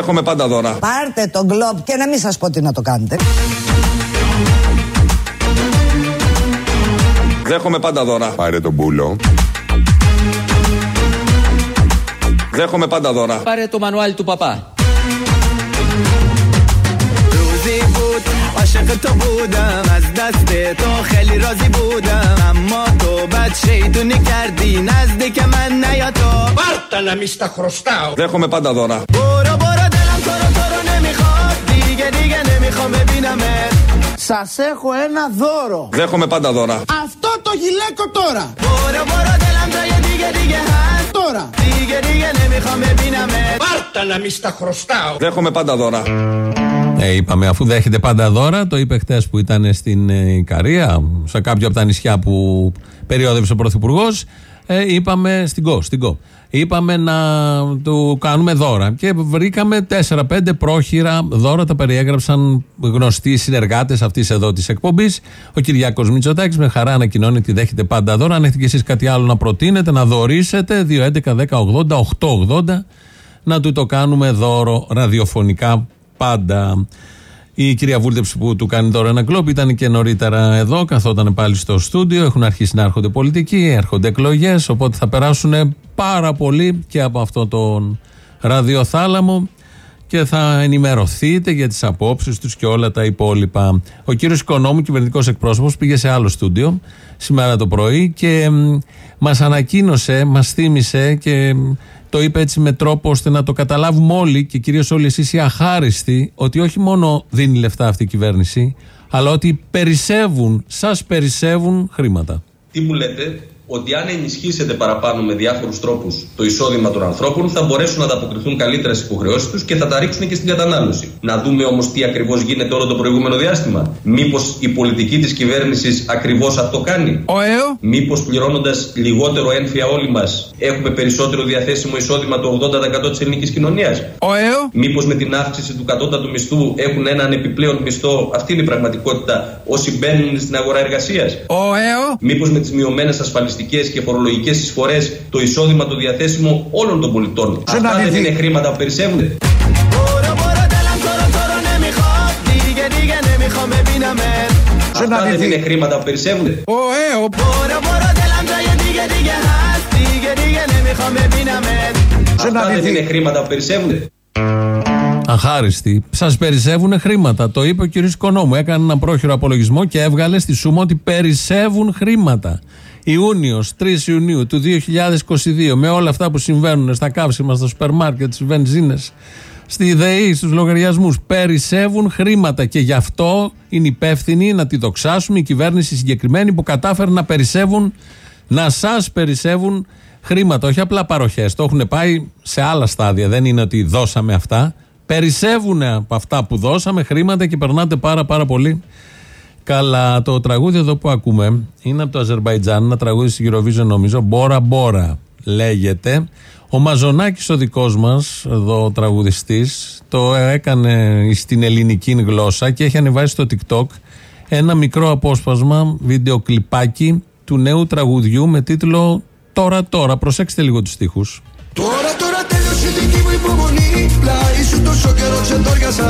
Δέχομαι πάντα δώρα. Πάρτε τον γκλόπ και να μην σας πω τι να το κάνετε. Δέχομαι πάντα δώρα. Πάρε τον πούλο. Δέχομαι πάντα δώρα. Πάρε το μανουάλι του παπά. روزی بود عاشق تو بودم از دست تو خیلی راضی بودم اما تو بد شیطونی کردی نزدیک من نیا تو Πάρτα να μη στα χρωστάω. Δέχομαι Εύχομαι δύναμες. Σας έχω ένα δώρο. Δέχομαι πάντα δώρα. Αυτό το γυλαίκο τώρα. Τώρα. Πάρτα να μη στα χρωστάω. Δέχομαι πάντα δώρα. Ε, είπαμε, αφού δέχεται πάντα δώρα, το είπε χτες που ήταν στην ε, Καριά σε κάποιο από τα νησιά που περιόδευσε ο Πρωθυπουργός, ε, είπαμε στην ΚΟ, στην ΚΟ. Είπαμε να του κάνουμε δώρα. Και βρήκαμε 4-5 πρόχειρα δώρα. Τα περιέγραψαν γνωστοί συνεργάτες αυτής εδώ της εκπομπής. Ο Κυριάκος Μητσοτάκης με χαρά ανακοινώνει ότι δέχεται πάντα δώρα. Αν έχετε κι εσείς κάτι άλλο να προτείνετε, να δωρήσετε, 2.11.10.80.880 να του το κάνουμε δώρο ραδιοφωνικά πάντα. Η κυρία Βούλτεψη που του κάνει τώρα ένα κλόπ ήταν και νωρίτερα εδώ, καθόταν πάλι στο στούντιο. Έχουν αρχίσει να έρχονται πολιτικοί, έρχονται εκλογές. Οπότε θα περάσουν πάρα πολύ και από αυτό τον ραδιοθάλαμο και θα ενημερωθείτε για τις απόψεις τους και όλα τα υπόλοιπα. Ο κύριος Οικονόμου, κυβερνητικός εκπρόσωπος, πήγε σε άλλο στούντιο σήμερα το πρωί και μ, μας ανακοίνωσε, μας θύμισε και μ, το είπε έτσι με τρόπο ώστε να το καταλάβουμε όλοι και κυρίως όλοι εσείς οι αχάριστοι ότι όχι μόνο δίνει λεφτά αυτή η κυβέρνηση αλλά ότι περισσεύουν, σας περισσεύουν χρήματα. Τι μου λέτε, ότι αν ενισχύσετε παραπάνω με διάφορους τρόπους το εισόδημα των ανθρώπων, θα μπορέσουν να ανταποκριθούν καλύτερα στι υποχρεώσεις τους και θα τα ρίξουν και στην κατανάλωση. Να δούμε όμως τι ακριβώς γίνεται όλο το προηγούμενο διάστημα. Μήπως η πολιτική της κυβέρνησης ακριβώς αυτό κάνει; Ο ΕΟ. Μήπως πληρώνοντας λιγότερο ένφια όλοι μας, έχουμε περισσότερο διαθέσιμο εισόδημα το 80% της ελληνικής κοινωνίας; Ο ΕΟ. Μήπως με την αύξηση του κατώτατου μισθού έχουν έναν επιπλέον μισθό, αυτή είναι η πραγματικότητα, όσοι μπαίνουν στην αγορά εργασίας. Ο ΕΟ. Μήπως με τις μειωμένες ασφαλιστικές ασφαλιστικέ και φορολογικές εισφορές, το εισόδημα το διαθέσιμο όλων των πολιτών. Αυτά δεν είναι, χρήματα που περισσεύουν. Αυτά δεν είναι χρήματα που περισσεύουν. Ο Αυτά δεν είναι χρήματα που περισσεύουν. Αχάριστη. Σας περισσεύουν χρήματα. Το είπε ο κ. Κονόμου. Έκανε ένα πρόχειρο απολογισμό και έβγαλε στη Σούμα ότι περισσεύουν χρήματα. Ιούνιος, 3 Ιουνίου του 2022, με όλα αυτά που συμβαίνουν στα καύσιμα, στα σούπερ μάρκετ, στις βενζίνες, στη ΔΕΗ, στους λογαριασμούς, περισσεύουν χρήματα. Και γι' αυτό είναι υπεύθυνη να τη δοξάσουμε η κυβέρνηση συγκεκριμένη που κατάφερε να περισσεύουν, να σας περισσεύουν χρήματα. Όχι απλά παροχές. Το έχουν πάει σε άλλα στάδια. Δεν είναι ότι δώσαμε αυτά. Περισσεύουν από αυτά που δώσαμε χρήματα και περνάτε πάρα πάρα πολύ καλά. Το τραγούδι εδώ που ακούμε είναι από το Αζερβαϊτζάν, ένα τραγούδι στη Eurovision νομίζω, Μπόρα Μπόρα λέγεται. Ο Μαζονάκης ο δικός μας, εδώ ο τραγουδιστής, το έκανε στην ελληνική γλώσσα και έχει ανεβάσει στο TikTok ένα μικρό απόσπασμα, βίντεο κλιπάκι του νέου τραγουδιού με τίτλο «Τώρα τώρα». Προσέξτε λίγο τους στίχους. Τώρα Πλάι σου τόσο καιρό ξεντόριασα.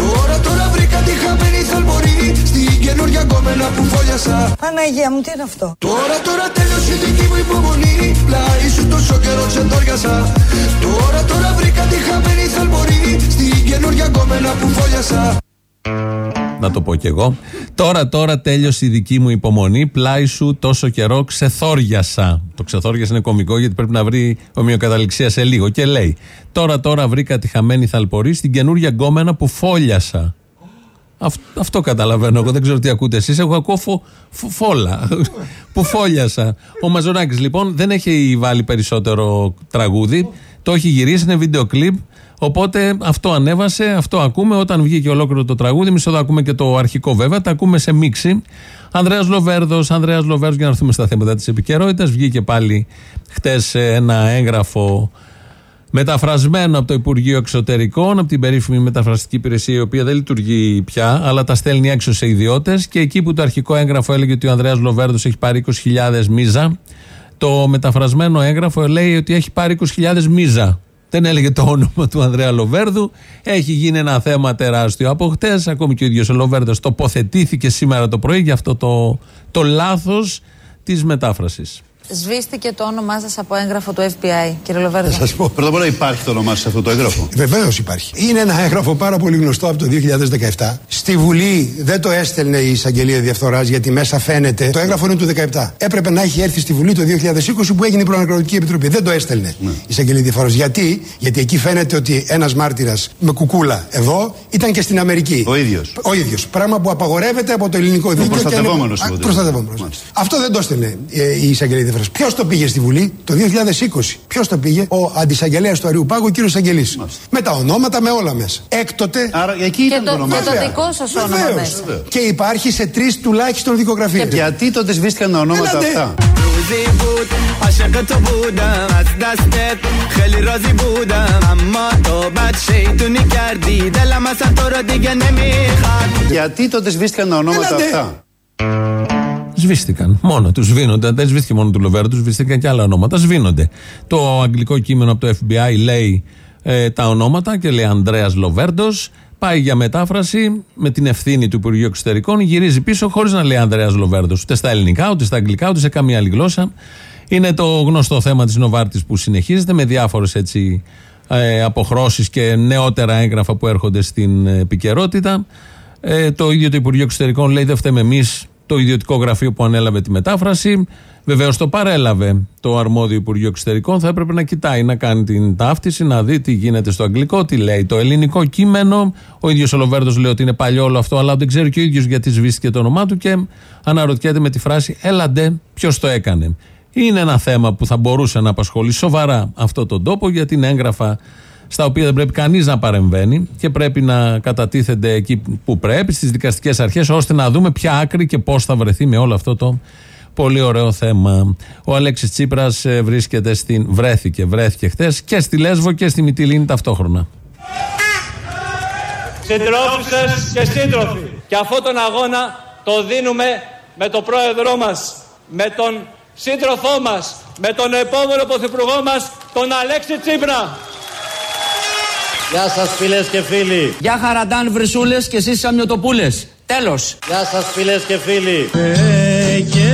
Τώρα τώρα βρήκα τη χαμένη θαλμορή Στην καινούργια κόμενα που φόλιασα. Παναγία μου, τι είναι αυτό; Τώρα τώρα τέλειωσε η δική μου υπομονή Πλάι σου τόσο καιρό ξεντόριασα. Τώρα τώρα βρήκα τη χαμένη θαλμορή Στην καινούργια κόμενα που φόλιασα Να το πω κι εγώ. Τώρα, τώρα τέλειωσε η δική μου υπομονή. Πλάι σου τόσο καιρό ξεθόριασα. Το ξεθόριασα είναι κωμικό γιατί πρέπει να βρει ομοιοκαταληξία σε λίγο. Και λέει: Τώρα, τώρα βρήκα τη χαμένη θαλπορή στην καινούργια γκόμενα που φόλιασα. Αυτ- αυτό καταλαβαίνω. Εγώ δεν ξέρω τι ακούτε εσείς. Εγώ ακούω φω, φω- φόλα. που φόλιασα. Ο Μαζονάκη λοιπόν δεν έχει βάλει περισσότερο τραγούδι. Το έχει γυρίσει, είναι βίντεο κλιπ. Οπότε αυτό ανέβασε, αυτό ακούμε. Όταν βγήκε ολόκληρο το τραγούδι, εμείς εδώ ακούμε και το αρχικό βέβαια, τα ακούμε σε μίξη. Ανδρέας Λοβέρδος, Ανδρέας Λοβέρδος, για να έρθουμε στα θέματα της επικαιρότητας. Βγήκε πάλι χτες ένα έγγραφο μεταφρασμένο από το Υπουργείο Εξωτερικών, από την περίφημη μεταφραστική υπηρεσία, η οποία δεν λειτουργεί πια, αλλά τα στέλνει έξω σε ιδιώτες. Και εκεί που το αρχικό έγγραφο έλεγε ότι ο Ανδρέας Λοβέρδος έχει πάρει 20.000 μίζα, το μεταφρασμένο έγγραφο λέει ότι έχει πάρει 20.000 μίζα. δεν έλεγε το όνομα του Ανδρέα Λοβέρδου. Έχει γίνει ένα θέμα τεράστιο από χτες. Ακόμη και ο ίδιος ο Λοβέρδος τοποθετήθηκε σήμερα το πρωί για αυτό το, το λάθος της μετάφρασης. Σβήστηκε το όνομά σας από έγγραφο του FBI, κύριε Λοβέρδο. Θα σας πω. Πρώτα απ' όλα υπάρχει το όνομά σας σε αυτό το έγγραφο. Βεβαίως υπάρχει. Είναι ένα έγγραφο πάρα πολύ γνωστό από το 2017. Στη Βουλή δεν το έστελνε η εισαγγελία διαφθοράς γιατί μέσα φαίνεται. Το έγγραφο είναι του 2017. Έπρεπε να έχει έρθει στη Βουλή το 2020 που έγινε η Προανακροτική Επιτροπή. Δεν το έστελνε Ναι. η εισαγγελία διαφθοράς. Γιατί; Γιατί εκεί φαίνεται ότι ένας μάρτυρας με κουκούλα εδώ ήταν και στην Αμερική. Ο ίδιος. Ο ίδιος. Πράγμα που απαγορεύεται από το ελληνικό δίκαιο. και είναι- προστατευόμενος, Α, υποτίθεται. προστατευόμενος. Μάλιστα. Αυτό δεν το έστελνε ε, η εισαγγελία διαφθορά. Ποιο το πήγε στη Βουλή το 2020. Ποιο το πήγε, ο αντισαγγελέα του Αριού Πάγου, ο κύριο Αγγελή. Με τα ονόματα, με όλα μέσα. Έκτοτε. Άρα εκεί Και ήταν το, το όνομά και σα. το δικό σα όνομα Βεβαίως. μέσα. Και υπάρχει σε τρει τουλάχιστον δικογραφίε. Γιατί τότε σβήστηκαν τα ονόματα Έλατε. αυτά. روزی بود عاشق تو بودم از دستت خیلی راضی بودم اما تو بد شیطونی کردی دلم اصلا تو رو دیگه نمیخواد Γιατί τότε σβήστηκαν τα ονόματα Έλατε. αυτά. Σβήστηκαν. Μόνο τους σβήνονται. Δεν σβήστηκε μόνο του Λοβέρδου, σβήστηκαν και άλλα ονόματα. Σβήνονται. Το αγγλικό κείμενο από το FBI λέει ε, τα ονόματα και λέει Ανδρέας Λοβέρντος. Πάει για μετάφραση με την ευθύνη του Υπουργείου Εξωτερικών. Γυρίζει πίσω χωρίς να λέει Ανδρέας Λοβέρντος. Ούτε στα ελληνικά, ούτε στα αγγλικά, ούτε σε καμία άλλη γλώσσα. Είναι το γνωστό θέμα της Νοβάρτης που συνεχίζεται με διάφορες έτσι ε, αποχρώσεις και νεότερα έγγραφα που έρχονται στην ε, επικαιρότητα. Ε, το ίδιο το Υπουργείο Εξωτερικών λέει δεν φταίμε εμείς το ιδιωτικό γραφείο που ανέλαβε τη μετάφραση. Βεβαίως το παρέλαβε το αρμόδιο Υπουργείο Εξωτερικών. Θα έπρεπε να κοιτάει, να κάνει την ταύτιση, να δει τι γίνεται στο αγγλικό, τι λέει το ελληνικό κείμενο. Ο ίδιος ο Λοβέρδος λέει ότι είναι παλιό όλο αυτό, αλλά δεν ξέρει και ο ίδιος γιατί σβήστηκε το όνομά του και αναρωτιέται με τη φράση Έλαντε, ποιος το έκανε. Είναι ένα θέμα που θα μπορούσε να απασχολεί σοβαρά αυτό τον τόπο, γιατί είναι έγγραφα στα οποία δεν πρέπει κανείς να παρεμβαίνει και πρέπει να κατατίθενται εκεί που πρέπει, στις δικαστικές αρχές, ώστε να δούμε ποια άκρη και πώς θα βρεθεί με όλο αυτό το πολύ ωραίο θέμα. Ο Αλέξης Τσίπρας βρίσκεται στην. βρέθηκε, βρέθηκε χθες και στη Λέσβο και στη Μυτιλίνη ταυτόχρονα. Συντρόφισσες και σύντροφοι. Και αυτόν τον αγώνα το δίνουμε με τον πρόεδρό μας, με τον σύντροφό μας, με τον επόμενο πρωθυπουργό μας, τον Αλέξη Τσίπρα. Γεια σας φίλες και φίλοι. Γεια χαραντάν βρυσούλες και εσείς σαμιωτοπούλες. Τέλος. Γεια σας φίλες και φίλοι. και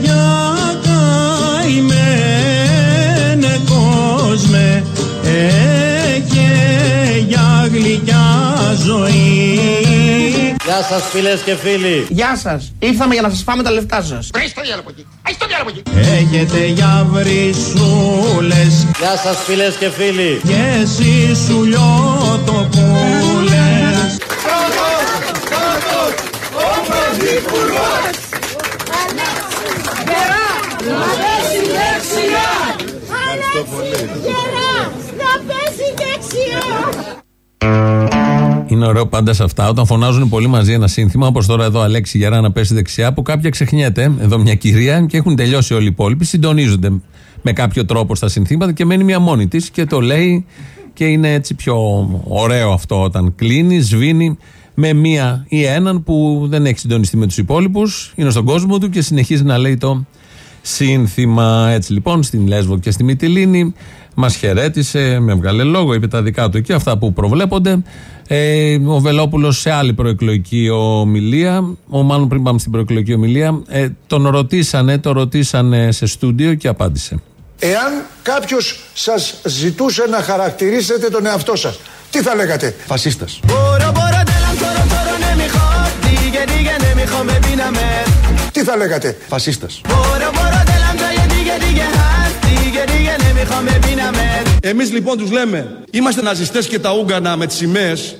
για καημένε κόσμε ε, και για γλυκιά ζωή Γεια σας φίλες και φίλοι. Γεια σας. Ήρθαμε για να σας φάμε τα λεφτά σας. Βρες το διάλογο εκεί. Ας το διάλογο εκεί. Έχετε για βρυσούλες Γεια σας φίλες και φίλοι. και εσείς σου λιώτοπούλες Είναι ωραίο πάντα σε αυτά. Όταν φωνάζουν πολύ μαζί ένα σύνθημα, όπως τώρα εδώ Αλέξη Γερά να πέσει δεξιά, που κάποια ξεχνιέται, εδώ μια κυρία και έχουν τελειώσει όλοι οι υπόλοιποι, συντονίζονται με κάποιο τρόπο στα συνθήματα και μένει μια μόνη της και το λέει και είναι έτσι πιο ωραίο αυτό όταν κλείνει, σβήνει με μία ή έναν που δεν έχει συντονιστεί με τους υπόλοιπους, είναι στον κόσμο του και συνεχίζει να λέει το σύνθημα. Έτσι λοιπόν στην Λέσβο και στη Μυτιλίνη μας χαιρέτησε, με βγάλε λόγο, είπε τα δικά του εκεί, αυτά που προβλέπονται. Ε, ο Βελόπουλος σε άλλη προεκλογική ομιλία, ο μάλλον πριν πάμε στην προεκλογική ομιλία, ε, τον ρωτήσανε, το ρωτήσανε σε στούντιο και απάντησε. Εάν κάποιος σας ζητούσε να χαρακτηρίσετε τον εαυτό σας, τι θα λέγατε; Φασίστας. Τι θα λέγατε; Φασίστας. Εμείς λοιπόν τους λέμε, είμαστε ναζιστές και τα Ούγγανα με τις σημαίες.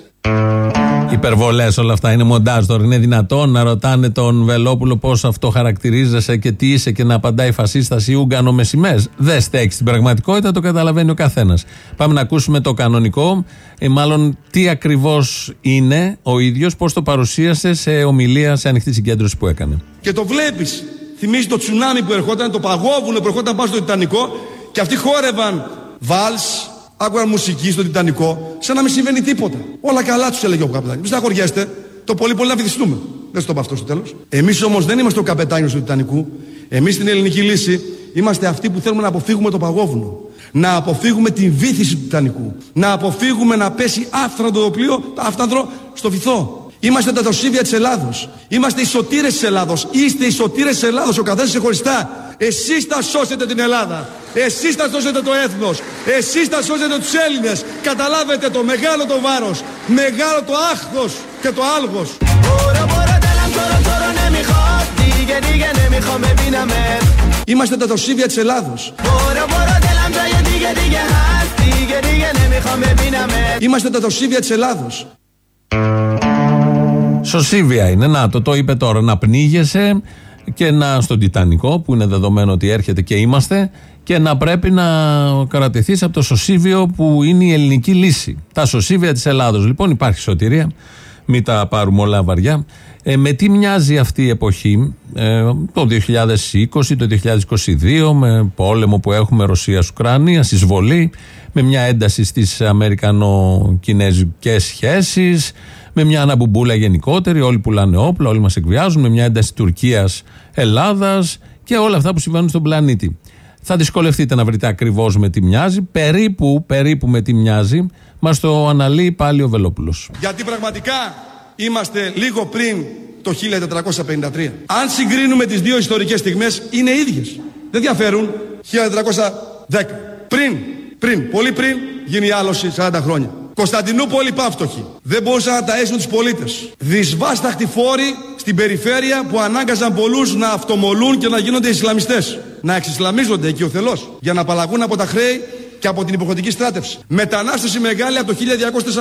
Υπερβολές όλα αυτά είναι μοντάζ τώρα. Είναι δυνατόν να ρωτάνε τον Βελόπουλο πώς αυτό χαρακτηρίζεσαι και τι είσαι και να απαντάει φασίστας ή Ούγκανο με σημαίες. Δεν στέκει στην πραγματικότητα, το καταλαβαίνει ο καθένας. Πάμε να ακούσουμε το κανονικό, ε, μάλλον τι ακριβώς είναι ο ίδιος, πώς το παρουσίασε σε ομιλία σε ανοιχτή συγκέντρωση που έκανε. Και το βλέπεις, θυμίζει το τσουνάμι που ερχόταν, το παγόβουνο που ερχόταν πάνω στο Τιτανικό και αυτοί χόρευαν βάλς, άκουγαν μουσική στο Τιτανικό, σαν να μην συμβαίνει τίποτα. Όλα καλά τους έλεγε ο καπετάνιος. Μην στεναχωριέστε, το πολύ πολύ να βυθιστούμε. Δεν στο πω αυτό στο τέλος. Εμείς όμως δεν είμαστε ο καπετάνιος του Τιτανικού. Εμείς στην ελληνική λύση Είμαστε αυτοί που θέλουμε να αποφύγουμε το παγόβουνο. Να αποφύγουμε την βύθιση του Τιτανικού. Να αποφύγουμε να πέσει άφθαντο το πλοίο, άφθαντρο στο βυθό. Είμαστε τα δοσίβια της Ελλάδος. Είμαστε οι σωτήρες της Ελλάδος. Είστε οι σωτήρες της Ελλάδος, ο καθένας ξεχωριστά. Εσείς θα σώσετε την Ελλάδα. Εσείς θα σώσετε το έθνος. Εσείς θα σώσετε τους Έλληνες. Καταλάβετε το μεγάλο το βάρος. Μεγάλο το άχθος και το άλγος. Είμαστε τα δοσίβια της Ελλάδος. Είμαστε τα δοσίβια της Ελλάδος. Σωσίβια είναι. Να το, το είπε τώρα. Να πνίγεσαι και να στον Τιτανικό που είναι δεδομένο ότι έρχεται και είμαστε και να πρέπει να κρατηθείς από το σωσίβιο που είναι η ελληνική λύση. Τα σωσίβια της Ελλάδος. Λοιπόν υπάρχει σωτηρία. Μην τα πάρουμε όλα βαριά. Ε, με τι μοιάζει αυτή η εποχή, ε, το 2020, το 2022, με πόλεμο που έχουμε Ρωσία-Ουκρανία, εισβολή, με μια ένταση στις Αμερικανο-Κινέζικες σχέσεις, με μια αναμπουμπούλα γενικότερη, όλοι πουλάνε όπλα, όλοι μας εκβιάζουν, με μια ένταση Τουρκίας-Ελλάδας και όλα αυτά που συμβαίνουν στον πλανήτη. Θα δυσκολευτείτε να βρείτε ακριβώς με τι μοιάζει, περίπου, περίπου με τι μοιάζει, μας το αναλύει πάλι ο Βελόπουλος. Γιατί πραγματικά είμαστε λίγο πριν το 1453. Αν συγκρίνουμε τις δύο ιστορικές στιγμές είναι ίδιες. Δεν διαφέρουν 1410. Πριν, πριν, πολύ πριν γίνει η άλωση 40 χρόνια. Κωνσταντινούπολη πάυτοχη. Δεν μπορούσαν να ταΐσουν τους πολίτες. Δυσβάσταχτοι φόροι στην περιφέρεια που ανάγκαζαν πολλούς να αυτομολούν και να γίνονται Ισλαμιστές. Να εξισλαμίζονται εκεί ο θελός για να απαλλαγούν από τα χρέη και από την υποχρεωτική στράτευση. Μετανάστευση μεγάλη από το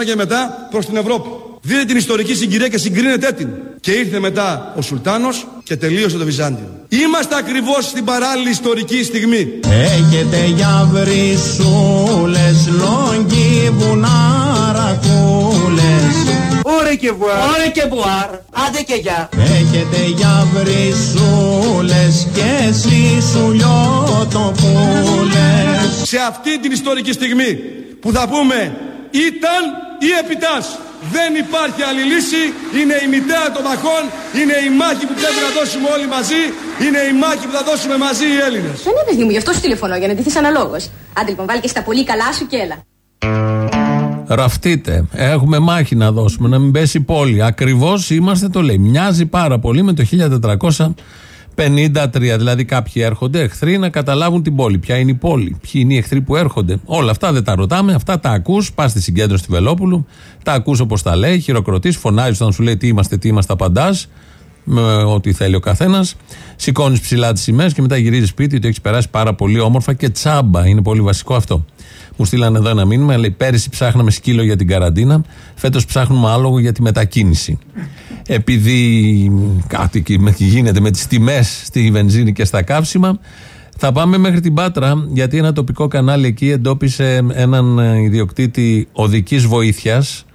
1204 και μετά προς την Ευρώπη. Δείτε την ιστορική συγκυρία και συγκρίνετε την. Και ήρθε μετά ο Σουλτάνος και τελείωσε το Βυζάντιο. Είμαστε ακριβώς στην παράλληλη ιστορική στιγμή. Έχετε για βρυσούλες, λόγκι, βουνάρακούλες Ωρε και βουάρ. Ωρε και βουάρ. Άντε και γεια. Έχετε για βρυσούλες και σισουλιότοπούλες Σε αυτή την ιστορική στιγμή που θα πούμε ήταν ή επιτάς. Δεν υπάρχει άλλη λύση. Είναι η μητέρα των μαχών. Είναι η μάχη που πρέπει να δώσουμε όλοι μαζί. Είναι η μάχη που θα δώσουμε μαζί οι Έλληνες. Δεν είναι παιδί μου, γι' αυτό σου τηλεφωνώ, για να ντυθείς αναλόγως. Άντε λοιπόν, βάλει και στα πολύ καλά σου και έλα. Ραφτείτε. Έχουμε μάχη να δώσουμε, να μην πέσει η πόλη. Ακριβώς είμαστε, το λέει. Μοιάζει πάρα πολύ με το 1453. Δηλαδή, κάποιοι έρχονται εχθροί να καταλάβουν την πόλη. Ποια είναι η πόλη, ποιοι είναι οι εχθροί που έρχονται. Όλα αυτά δεν τα ρωτάμε. Αυτά τα ακούς. Πας στη συγκέντρωση του Βελόπουλου, τα ακούς όπως τα λέει, χειροκροτείς, φωνάζεις όταν σου λέει τι είμαστε, τι είμαστε, απαντάς. Με ό,τι θέλει ο καθένας. Σηκώνεις ψηλά τις σημαίες και μετά γυρίζεις σπίτι ότι έχεις περάσει πάρα πολύ όμορφα και τσάμπα. Είναι πολύ βασικό αυτό. Μου στείλανε εδώ ένα μήνυμα, λέει πέρυσι ψάχναμε σκύλο για την καραντίνα, φέτος ψάχνουμε άλογο για τη μετακίνηση. Επειδή κάτι γίνεται με τις τιμές στη βενζίνη και στα καύσιμα, θα πάμε μέχρι την Πάτρα, γιατί ένα τοπικό κανάλι εκεί εντόπισε έναν ιδιοκτήτη οδικής βοήθειας,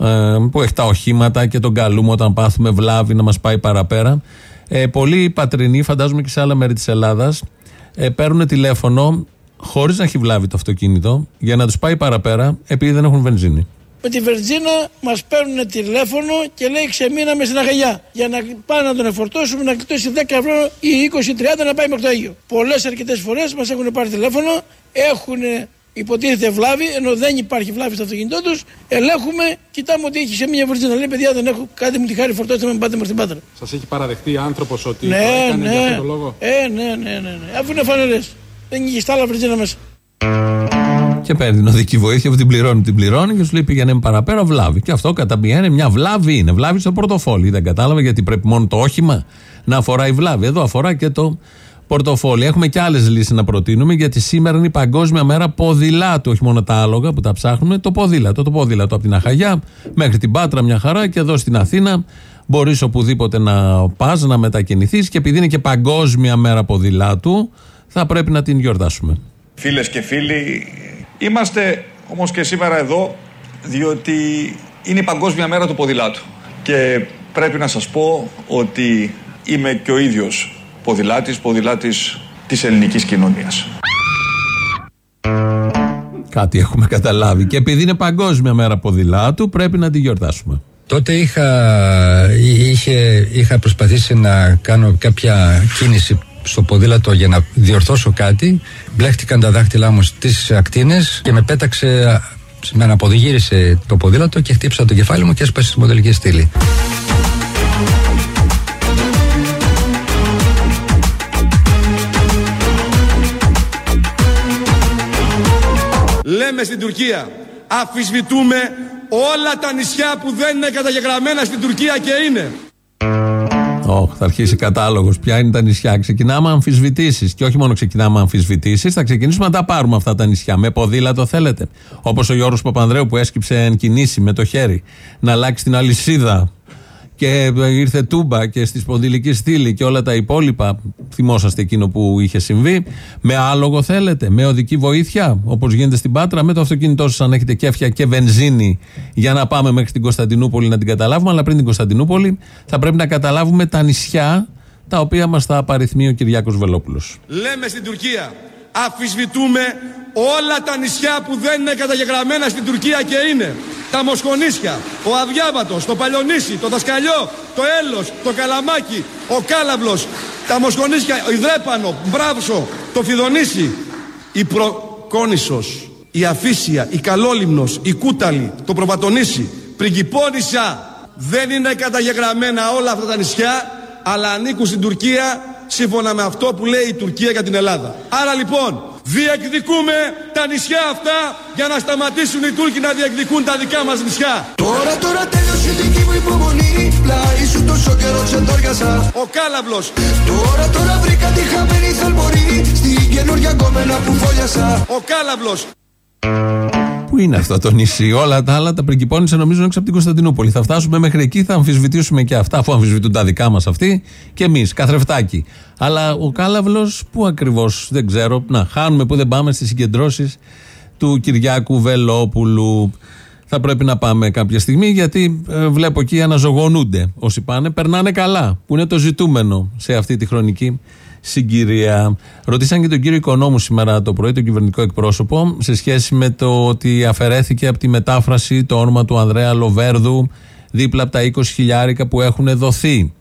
ε, που έχει τα οχήματα και τον καλούμε όταν πάθουμε βλάβη να μας πάει παραπέρα. Ε, πολλοί πατρινοί, φαντάζομαι και σε άλλα μέρη της Ελλάδας, ε, παίρνουν τηλέφωνο χωρίς να έχει βλάβει το αυτοκίνητο για να τους πάει παραπέρα επειδή δεν έχουν βενζίνη. Με τη Βερτζίνα μας παίρνουν τηλέφωνο και λέει ξεμείναμε στην Αγαλιά. Για να πάμε να τον εφορτώσουμε να κλειτώσει 10 ευρώ ή 20-30 να πάει μέχρι το Αίγιο. Πολλές αρκετές φορές μας έχουν πάρει τηλέφωνο, έχουν υποτίθεται βλάβη, ενώ δεν υπάρχει βλάβη στο αυτοκίνητό τους. Ελέγχουμε, κοιτάμε ότι έχει σε μια Βερτζίνα. Λέει παιδιά δεν έχω κάτι μου τη χάρη φορτώστε με πάτε μέχρι την Πάτρα. Σας έχει παραδεχτεί άνθρωπος ότι Ναι, το έκανε ναι. για αυτόν τον λόγο; Ε, ναι, ναι, ναι, ναι. Αφού είναι φανερές. Δεν είχε στα άλλα Βερτζίνα μέσα. Και παίρνει την οδική βοήθεια που την πληρώνει, την πληρώνει και σου λέει πήγαινε παραπέρα βλάβη. Και αυτό κατά μία είναι μια βλάβη είναι. Βλάβη στο πορτοφόλι. Δεν κατάλαβα γιατί πρέπει μόνο το όχημα να αφοράει βλάβη. Εδώ αφορά και το πορτοφόλι. Έχουμε και άλλες λύσεις να προτείνουμε γιατί σήμερα είναι η Παγκόσμια Μέρα Ποδηλάτου. Όχι μόνο τα άλογα που τα ψάχνουμε, το ποδήλατο. Το ποδήλατο από την Αχαγιά μέχρι την Πάτρα μια χαρά και εδώ στην Αθήνα μπορείς οπουδήποτε να πας, να μετακινηθείς και επειδή είναι και Παγκόσμια Μέρα Ποδηλάτου, θα πρέπει να την γιορτάσουμε. Φίλες και φίλοι, είμαστε όμως και σήμερα εδώ διότι είναι η Παγκόσμια Μέρα του Ποδηλάτου και πρέπει να σας πω ότι είμαι και ο ίδιος ποδηλάτης, ποδηλάτης της ελληνικής κοινωνίας. Κάτι έχουμε καταλάβει. Και επειδή είναι Παγκόσμια Μέρα Ποδηλάτου, πρέπει να την γιορτάσουμε. Τότε είχα, είχε, είχα προσπαθήσει να κάνω κάποια κίνηση στο ποδήλατο για να διορθώσω κάτι. Μπλέχτηκαν τα δάχτυλά μου στις ακτίνες και με πέταξε. Με αναποδηγύρισε το ποδήλατο και χτύπησα το κεφάλι μου και έσπασε στη μοντελική στήλη. Λέμε στην Τουρκία, αφισβητούμε όλα τα νησιά που δεν είναι καταγεγραμμένα στην Τουρκία και είναι. Ωχ, θα αρχίσει κατάλογος. Ποια είναι τα νησιά. Ξεκινάμε αμφισβητήσεις. Και όχι μόνο ξεκινάμε αμφισβητήσεις, θα ξεκινήσουμε να τα πάρουμε αυτά τα νησιά. Με ποδήλατο θέλετε. Όπως ο Γιώργος Παπανδρέου που έσκυψε εν κινήσει με το χέρι να αλλάξει την αλυσίδα και ήρθε τούμπα και στη σπονδυλική στήλη και όλα τα υπόλοιπα. Θυμόσαστε εκείνο που είχε συμβεί. Με άλογο θέλετε, με οδική βοήθεια, όπως γίνεται στην Πάτρα, με το αυτοκίνητό σας, αν έχετε κέφια και βενζίνη, για να πάμε μέχρι την Κωνσταντινούπολη να την καταλάβουμε. Αλλά πριν την Κωνσταντινούπολη, θα πρέπει να καταλάβουμε τα νησιά τα οποία μας τα απαριθμεί ο Κυριάκος Βελόπουλος. Λέμε στην Τουρκία, αφισβητούμε όλα τα νησιά που δεν είναι καταγεγραμμένα στην Τουρκία και είναι τα Μοσχονίσια, ο Αδιάβατος, το Παλιονίσι, το Δασκαλιό, το Έλος, το Καλαμάκι, ο Κάλαβλος, τα Μοσχονίσια, ο Ιδρέπανο, Μπράβσο, το Φιδονίσι, η Προκόνησος, η Αφίσια, η Καλόλυμνος, η Κούταλη, το Προβατονίσι, Πριγκυπόνισσα. Δεν είναι καταγεγραμμένα όλα αυτά τα νησιά, αλλά ανήκουν στην Τουρκία σύμφωνα με αυτό που λέει η Τουρκία για την Ελλάδα. Άρα λοιπόν, διεκδικούμε τα νησιά αυτά για να σταματήσουν οι Τούρκοι να διεκδικούν τα δικά μας νησιά. Τώρα, τώρα τέλειωσε η δική μου υπομονή. Πλάι σου τόσο καιρό ξεντόριασα. Ο Κάλαβλος. Τώρα, τώρα βρήκα τη χαμένη θαλμορή. Στην καινούργια κόμενα που φόλιασα. Ο Κάλαβλος. Πού είναι αυτό το νησί, όλα τα άλλα τα πριγκυπώνησε νομίζω έξω από την Κωνσταντινούπολη. Θα φτάσουμε μέχρι εκεί, θα αμφισβητήσουμε και αυτά, αφού αμφισβητούν τα δικά μας αυτοί και εμείς, καθρεφτάκι. Αλλά ο Κάλαβλος, πού ακριβώς, δεν ξέρω, να χάνουμε που δεν πάμε στις συγκεντρώσεις του Κυριάκου Βελόπουλου. Θα πρέπει να πάμε κάποια στιγμή γιατί ε, βλέπω εκεί αναζωογονούνται όσοι πάνε. Περνάνε καλά, που είναι το ζητούμενο σε αυτή τη χρονική συγκυρία. Ρωτήσαν και τον κύριο Οικονόμου σήμερα το πρωί, τον κυβερνητικό εκπρόσωπο, σε σχέση με το ότι αφαιρέθηκε από τη μετάφραση το όνομα του Ανδρέα Λοβέρδου δίπλα από τα 20 χιλιάρικα που έχουν δοθεί.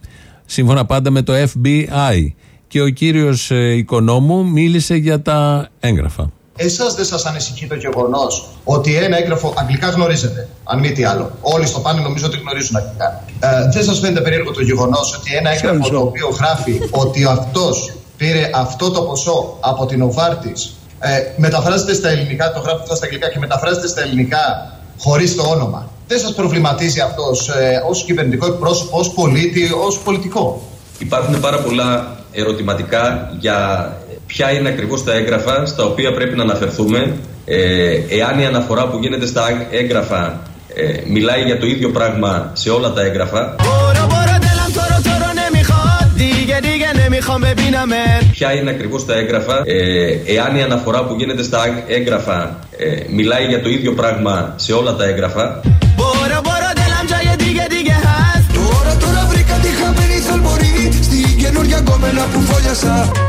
Σύμφωνα πάντα με το FBI. Και ο κύριος ε, Οικονόμου μίλησε για τα έγγραφα. Εσάς δεν σας ανησυχεί το γεγονός ότι ένα έγγραφο αγγλικά γνωρίζετε, αν μη τι άλλο. Όλοι στο πάνελ νομίζω ότι γνωρίζουν αγγλικά. Ε, δεν σας φαίνεται περίεργο το γεγονός ότι ένα έγγραφο το οποίο γράφει ότι αυτός πήρε αυτό το ποσό από την Οβάρτης, ε, μεταφράζεται στα ελληνικά, το γράφει αυτά στα αγγλικά και μεταφράζεται στα ελληνικά χωρίς το όνομα. Δεν σας προβληματίζει αυτός ε, ως κυβερνητικό εκπρόσωπο, ως πολίτη, ως πολιτικό; Υπάρχουν πάρα πολλά ερωτηματικά για ποια είναι ακριβώς τα έγγραφα στα οποία πρέπει να αναφερθούμε, ε, εάν η αναφορά που γίνεται στα έγγραφα ε, μιλάει για το ίδιο πράγμα σε όλα τα έγγραφα. Ποια είναι ακριβώς τα έγγραφα, ε, εάν η αναφορά που γίνεται στα έγγραφα ε, μιλάει για το ίδιο πράγμα σε όλα τα έγγραφα. Τώρα, τώρα βρήκα τη χαμένη θαλμορή. Στην καινούργια κόμενα που φόλιασα.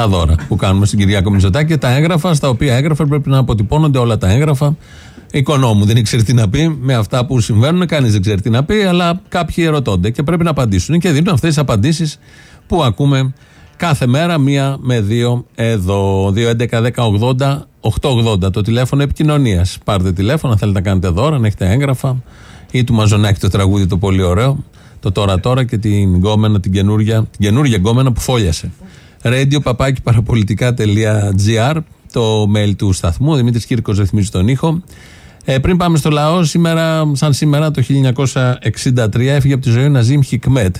Τα δώρα που κάνουμε στην Κυριάκο Μητσοτάκη και τα έγγραφα στα οποία έγγραφα πρέπει να αποτυπώνονται όλα τα έγγραφα. Οικονόμου δεν ήξερε τι να πει με αυτά που συμβαίνουν. Κανείς δεν ξέρει τι να πει, αλλά κάποιοι ερωτώνται και πρέπει να απαντήσουν. Και δίνουν αυτές τις απαντήσεις που ακούμε κάθε μέρα, μία με δύο εδώ. 2.11.10.80 880 το τηλέφωνο επικοινωνίας. Πάρτε τηλέφωνο, αν θέλετε να κάνετε δώρα, αν έχετε έγγραφα ή του Μαζονάκη το τραγούδι το πολύ ωραίο. Το τώρα τώρα και την γκόμενα, την καινούργια, την καινούργια γκόμενα που φόλιασε. Radio παπάκι παραπολιτικά.gr το mail του σταθμού. Δημήτρης Κύρκος ρυθμίζει τον ήχο. Ε, πριν πάμε στο λαό, σήμερα, σαν σήμερα το 1963 έφυγε από τη ζωή ο Ναζίμ Χικμέτ.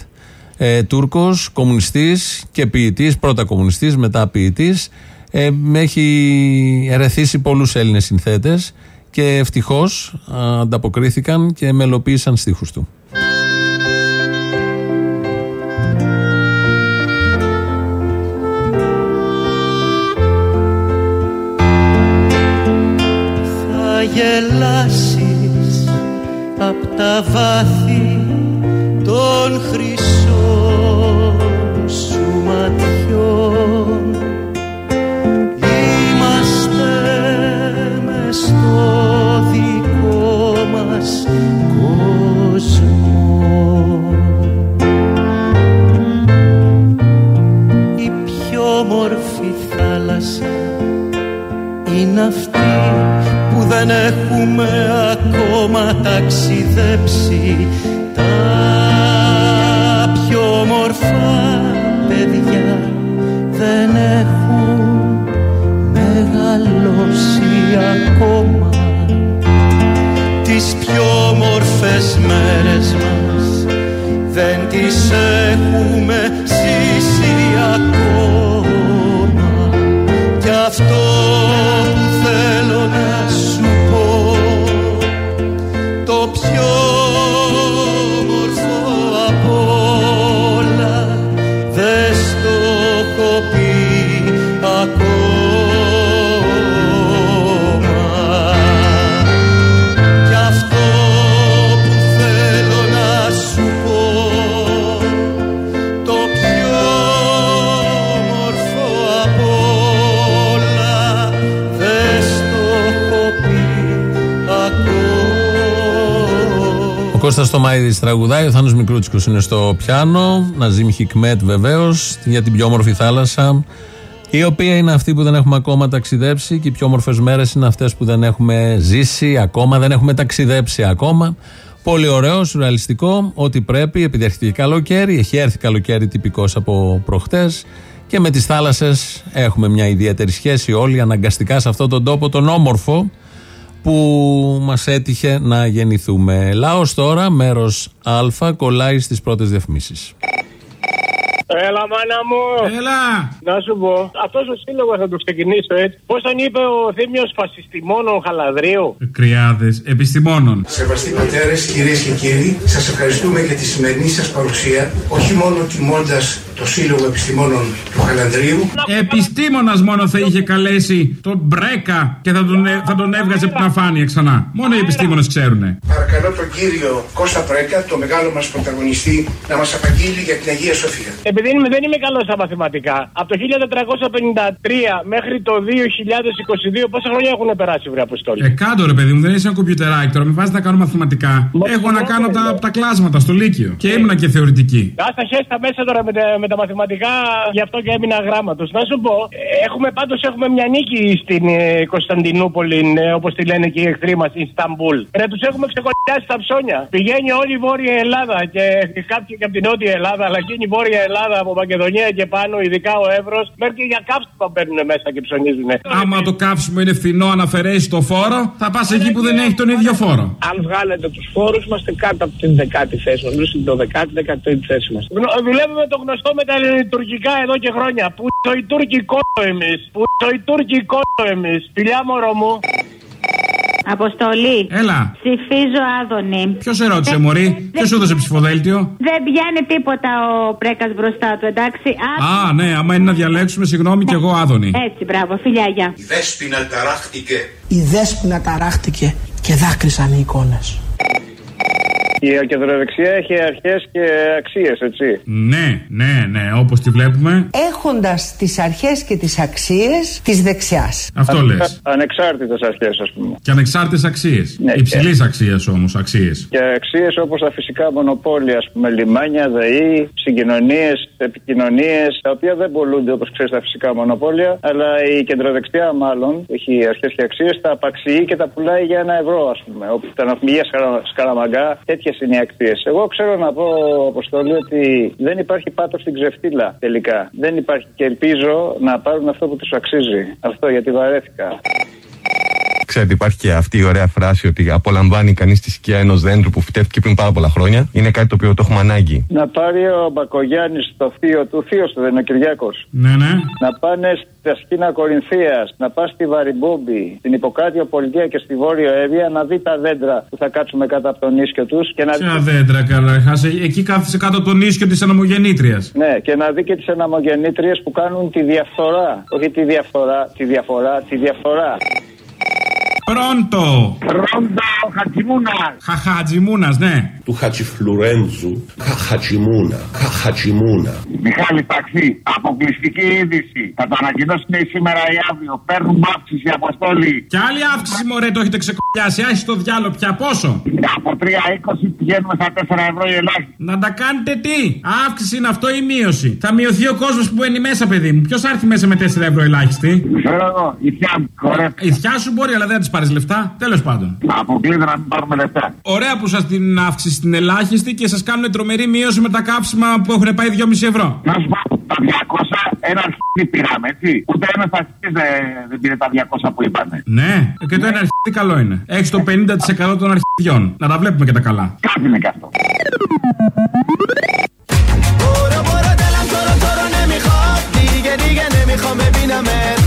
Ε, Τούρκος, κομμουνιστής και ποιητής, πρώτα κομμουνιστής, μετά ποιητής. Ε, έχει ερεθίσει πολλούς Έλληνες συνθέτες και ευτυχώς ανταποκρίθηκαν και μελοποίησαν στίχους του. Γελάσεις απ' τα βάθη των χρυσών σου ματιών. Είμαστε μες στο δικό μας κόσμο Η πιο όμορφη θάλασσα είναι αυτή. που δεν έχουμε ακόμα ταξιδέψει. Τα πιο όμορφα παιδιά δεν έχουν μεγαλώσει ακόμα. Τις πιο όμορφες μέρες μας δεν τις έχουμε ακόμα Ο Κώστας Τωμαίδης τραγουδάει, ο Θάνος Μικρούτσικος είναι στο πιάνο, Ναζίμ Χικμέτ βεβαίως, για την πιο όμορφη θάλασσα, η οποία είναι αυτή που δεν έχουμε ακόμα ταξιδέψει και οι πιο όμορφες μέρες είναι αυτές που δεν έχουμε ζήσει ακόμα, δεν έχουμε ταξιδέψει ακόμα. Πολύ ωραίο, σουρεαλιστικό, ό,τι πρέπει, επειδή έρχεται και καλοκαίρι, έχει έρθει καλοκαίρι τυπικός από προχτές και με τις θάλασσες έχουμε μια ιδιαίτερη σχέση όλοι αναγκαστικά σε αυτόν τον τόπο, τον όμορφο, που μας έτυχε να γεννηθούμε. Λάος τώρα, μέρος Α, κολλάει στις πρώτες διαφημίσεις. Έλα, μάνα μου. Έλα. Να σου πω, αυτός ο σύλλογος θα το ξεκινήσω έτσι. Πώς τον είπε ο Θήμιος Φασιστημόνων Χαλαδρίου; Κρυάδες επιστημόνων. Σεβαστοί πατέρες, κυρίες και κύριοι, σας ευχαριστούμε για τη σημερινή σας παρουσία, όχι μόνο τιμώντας το Σύλλογο Επιστημόνων του Χαλανδρίου. Επιστήμονας μόνο θα είχε καλέσει τον Μπρέκα και θα τον, ε- θα τον έβγαζε από την αφάνεια ξανά. Μόνο οι επιστήμονες ξέρουν. Παρακαλώ τον κύριο Κώστα Πρέκα, το μεγάλο μας πρωταγωνιστή, να μας απαγγείλει για την Αγία Σοφία. Επειδή είμαι- δεν είμαι καλός στα μαθηματικά, από το 1453 μέχρι το 2022, πόσα χρόνια έχουν περάσει, βρε Αποστόλη; Ε, κάτω ρε παιδί μου, δεν είσαι ένα κομπιουτεράκι τώρα. Με βάζεις να κάνω μαθηματικά. Έχω να κάνω τα, τα κλάσματα στο Λύκειο. Και ήμουνα και θεωρητική. Άστα χέστα μέσα τώρα με τα, με τα μαθηματικά, γι' αυτό και έμεινα γράμματος. Να σου πω, ε, έχουμε πάντως έχουμε μια νίκη στην ε, Κωνσταντινούπολη, ε, όπως τη λένε και οι εχθροί μας, Ισταμπούλ. Ρε, τους έχουμε ξεκολλιάσει τα ψώνια. Πηγαίνει όλη η Βόρεια Ελλάδα και κάποιοι και από την Νότια Ελλάδα, αλλά εκείνη η Βόρεια Ελλάδα από Μακεδονία και πάνω, ειδικά ο Εύρος, μέχρι και για κάψιμα μπαίνουν μέσα και ψωνίζουν. Άμα το κάψιμο είναι φθηνό, αν αφαιρέσει το φόρο, θα πας εκεί που δεν έχει τον ίδιο φόρο. Αν βγάλετε τους φόρους, είμαστε κάτω από την δεκάτη θέση μας. Νομίζω στην 12η, 13η θέση μας. Δουλεύουμε το γνωστό με τα λειτουργικά εδώ και χρόνια. Που το οι Τούρκοι κόλλο εμείς. Που το οι Τούρκοι κόλλο εμείς. Φιλιά μωρό μου. Αποστολή. Έλα. Ψηφίζω Άδωνη. Ποιος σε ρώτησε, Μωρή, ποιος σου έδωσε ψηφοδέλτιο; Δεν πιάνει τίποτα ο Πρέκας μπροστά του, εντάξει. Α, ναι, άμα είναι να διαλέξουμε, συγγνώμη και εγώ Άδωνη. Έτσι, μπράβο, φιλιά, γεια. Η Δέσποινα ταράχτηκε. Η δέσποινα ταράχτηκε και δάκρυσαν οι εικόνες. Η κεντροδεξιά έχει αρχές και αξίες, έτσι. Ναι, ναι, ναι, όπως τη βλέπουμε. Έχοντας τις αρχές και τις αξίες της δεξιάς. Αυτό λες. Ανεξάρτητες αρχές, ας πούμε. Και ανεξάρτητες αξίες. Ναι, Υψηλής αξίας όμως, αξίες. Και αξίες όπως τα φυσικά μονοπόλια, ας πούμε, λιμάνια, ΔΕΗ, συγκοινωνίες, επικοινωνίες, τα οποία δεν πολλούνται όπως ξέρεις τα φυσικά μονοπόλια, αλλά η κεντροδεξιά μάλλον έχει αρχές και αξίες, τα απαξιεί και τα πουλάει για ένα ευρώ, ας πούμε. Όπου τα ναυπηγεία σκαρα, Σκαραμαγκά, τέτοιε είναι οι αξίες. Εγώ ξέρω να πω, Αποστολή, ότι δεν υπάρχει πάτος στην ξεφτύλα τελικά. Δεν υπάρχει και ελπίζω να πάρουν αυτό που τους αξίζει. Αυτό γιατί βαρέθηκα. Ξέρετε, υπάρχει και αυτή η ωραία φράση ότι απολαμβάνει κανείς τη σκιά ενός δέντρου που φυτεύτηκε πριν πάρα πολλά χρόνια. Είναι κάτι το οποίο το έχουμε ανάγκη. Να πάρει ο Μπακογιάννης το θείο του, θείος του δεν είναι ο Κυριάκος. Ναι, ναι. Να πάνε στα σκήνα Κορινθίας, να πας στη Βαριμπούμπη, στην Υποκάτιο Πολιτεία και στη Βόρειο Εύβοια να δει τα δέντρα που θα κάτσουμε κάτω από τον ίσιο τους και να Ποια δέντρα, καλά. Εκεί κάθισε κάτω από τον ίσιο της αναμογεννήτρια. Ναι, και να δει και τις αναμογεννήτριε που κάνουν τη διαφθορά. Όχι τη διαφθορά, τη διαφορά, τη διαφθορά. Πρώτο. Ρόντο Χατζημούνας. Χαχατζημούνα, ναι. Του Χατζιφλουρέντζου. Χαχατζημούνα. Χαχατζημούνα. Μιχάλη Ταξί. Αποκλειστική είδηση. Θα το ανακοινώσουν σήμερα ή αύριο. Παίρνουν αύξηση αποστόλη. Και άλλη αύξηση, μωρέ, το έχετε ξεκολλιάσει. Άχι το διάλογο πια πόσο; Από 3,20 πηγαίνουμε στα 4 ευρώ η ελάχιστη. Να τα κάνετε τι; Αύξηση είναι αυτό ή μείωση; Θα μειωθεί ο κόσμος που μπαίνει μέσα, παιδί μου. Ποιος θα έρθει μέσα με 4 ευρώ ελάχιστη; Ξέρω εγώ. Η θιά μου. Η θιά σου μπορεί, αλλά δεν θα της πάρει λεφτά. Τέλο πάντων. Αποκλείται να μην πάρουμε λεφτά. Ωραία που σα την αύξηση στην ελάχιστη και σα κάνουν τρομερή μείωση με τα κάψιμα που έχουν πάει 2,5 ευρώ. Να σου πω, τα 200 ένα αρχίδι πήραμε, έτσι. Ούτε ένα αρχίδι δεν, δεν πήρε τα 200 που είπανε. Ναι, και το ένα αρχίδι καλό είναι. Έχει το 50% των αρχιδιών. Να τα βλέπουμε και τα καλά. Κάτι είναι και αυτό. برو برو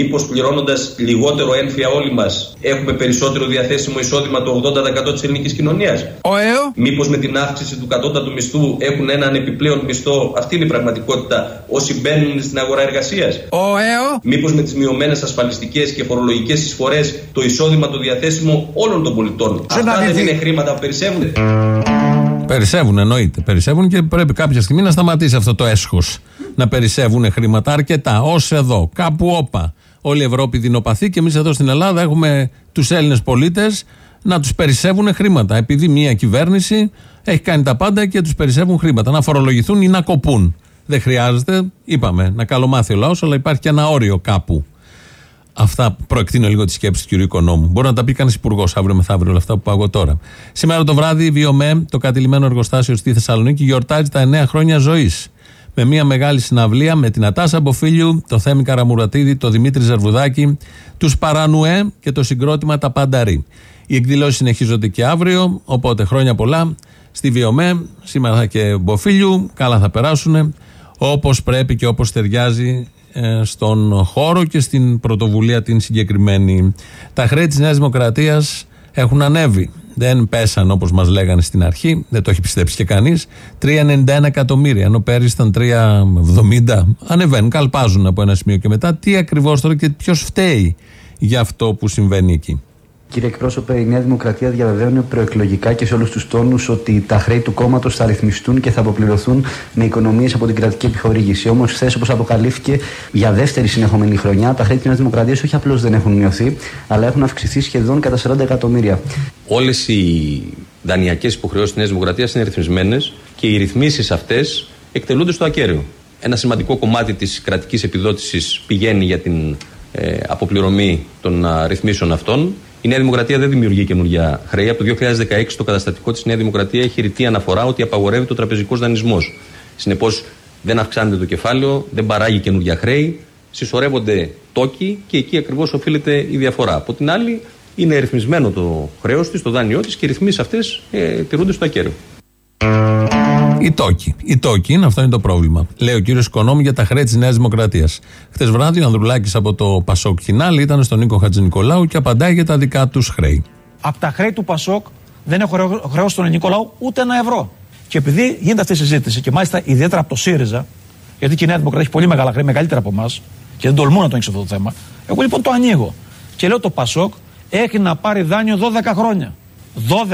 Μήπως πληρώνοντας λιγότερο έμφυα όλοι μας έχουμε περισσότερο διαθέσιμο εισόδημα το 80% της ελληνικής κοινωνίας; Ο ΕΟ. Μήπως με την αύξηση του κατώτατου μισθού έχουν έναν επιπλέον μισθό, αυτή είναι η πραγματικότητα, όσοι μπαίνουν στην αγορά εργασίας. Ο ΕΟ. Μήπως με τις μειωμένες ασφαλιστικές και φορολογικές εισφορές το εισόδημα το διαθέσιμο όλων των πολιτών; Αυτά δεν είναι χρήματα που περισσεύουν. Περισσεύουν, εννοείται. Περισσεύουν και πρέπει κάποια στιγμή να σταματήσει αυτό το έσχος. Να περισσεύουν χρήματα αρκετά. Ω εδώ, κάπου όπα. Όλη η Ευρώπη δεινοπαθεί και εμείς εδώ στην Ελλάδα έχουμε τους Έλληνες πολίτες να τους περισσεύουν χρήματα. Επειδή μια κυβέρνηση έχει κάνει τα πάντα και τους περισσεύουν χρήματα. Να φορολογηθούν ή να κοπούν. Δεν χρειάζεται, είπαμε, να καλομάθει ο λαός, αλλά υπάρχει και ένα όριο κάπου. Αυτά προεκτείνω λίγο τη σκέψη του κ. Οικονόμου. Μπορεί να τα πει κανείς υπουργός αύριο μεθαύριο όλα αυτά που πάω εγώ τώρα. Σήμερα το βράδυ η Βιομέ, το κατηλημένο εργοστάσιο στη Θεσσαλονίκη, γιορτάζει τα 9 χρόνια ζωής. Με μια μεγάλη συναυλία με την Ατάσα Μποφίλιου, το Θέμη Καραμουρατίδη, το Δημήτρη Ζερβουδάκη, τους Παρανουέ και το συγκρότημα Τα Πανταρή. Οι εκδηλώσεις συνεχίζονται και αύριο, οπότε χρόνια πολλά στη Βιομέ. Σήμερα και Μποφίλιου, καλά θα περάσουν όπως πρέπει και όπως ταιριάζει ε, στον χώρο και στην πρωτοβουλία την συγκεκριμένη. Τα χρέη της Νέας Δημοκρατίας έχουν ανέβει. Δεν πέσαν όπως μας λέγανε στην αρχή, δεν το έχει πιστέψει και κανείς. 3,91 εκατομμύρια, ενώ πέρυσι ήταν 3,70. Ανεβαίνουν, καλπάζουν από ένα σημείο και μετά. Τι ακριβώς τώρα και ποιος φταίει για αυτό που συμβαίνει εκεί. Κύριε εκπρόσωπε, η Νέα Δημοκρατία διαβεβαίωνε προεκλογικά και σε όλους τους τόνους ότι τα χρέη του κόμματος θα ρυθμιστούν και θα αποπληρωθούν με οικονομίες από την κρατική επιχορήγηση. Όμως, χθες, όπως αποκαλύφθηκε, για δεύτερη συνεχόμενη χρονιά, τα χρέη της Νέας Δημοκρατίας όχι απλώς δεν έχουν μειωθεί, αλλά έχουν αυξηθεί σχεδόν κατά 40 εκατομμύρια. Όλες οι δανειακές υποχρεώσεις της Νέας Δημοκρατίας είναι ρυθμισμένες και οι ρυθμίσεις αυτές εκτελούνται στο ακέραιο. Ένα σημαντικό κομμάτι της κρατικής επιδότησης πηγαίνει για την ε, αποπληρωμή των α, ρυθμίσεων αυτών. Η Νέα Δημοκρατία δεν δημιουργεί καινούργια χρέη. Από το 2016 το καταστατικό της Νέα Δημοκρατία έχει ρητή αναφορά ότι απαγορεύει το τραπεζικός δανεισμός. Συνεπώς δεν αυξάνεται το κεφάλαιο, δεν παράγει καινούργια χρέη, συσσωρεύονται τόκοι και εκεί ακριβώς οφείλεται η διαφορά. Από την άλλη, είναι ρυθμισμένο το χρέος της, το δάνειό της και οι ρυθμίσεις αυτές ε, τηρούνται στο ακέραιο. Οι τόκοι. Οι τόκοι είναι, αυτό είναι το πρόβλημα. Λέει ο κύριος Οικονόμου για τα χρέη της Νέας Δημοκρατίας. Χθε βράδυ ο Ανδρουλάκης από το Πασόκ Κινάλ ήταν στον Νίκο Χατζηνικολάου και απαντάει για τα δικά τους χρέη. Από τα χρέη του Πασόκ δεν έχω χρέο στον ελληνικό λαό ούτε ένα ευρώ. Και επειδή γίνεται αυτή η συζήτηση και μάλιστα ιδιαίτερα από το ΣΥΡΙΖΑ, γιατί και η Νέα Δημοκρατία έχει πολύ μεγάλα χρέη, μεγαλύτερα από εμάς, και δεν τολμούν να το ανοίξουν αυτό το θέμα, εγώ λοιπόν το ανοίγω. Και λέω το Πασόκ έχει να πάρει δάνειο 12 χρόνια.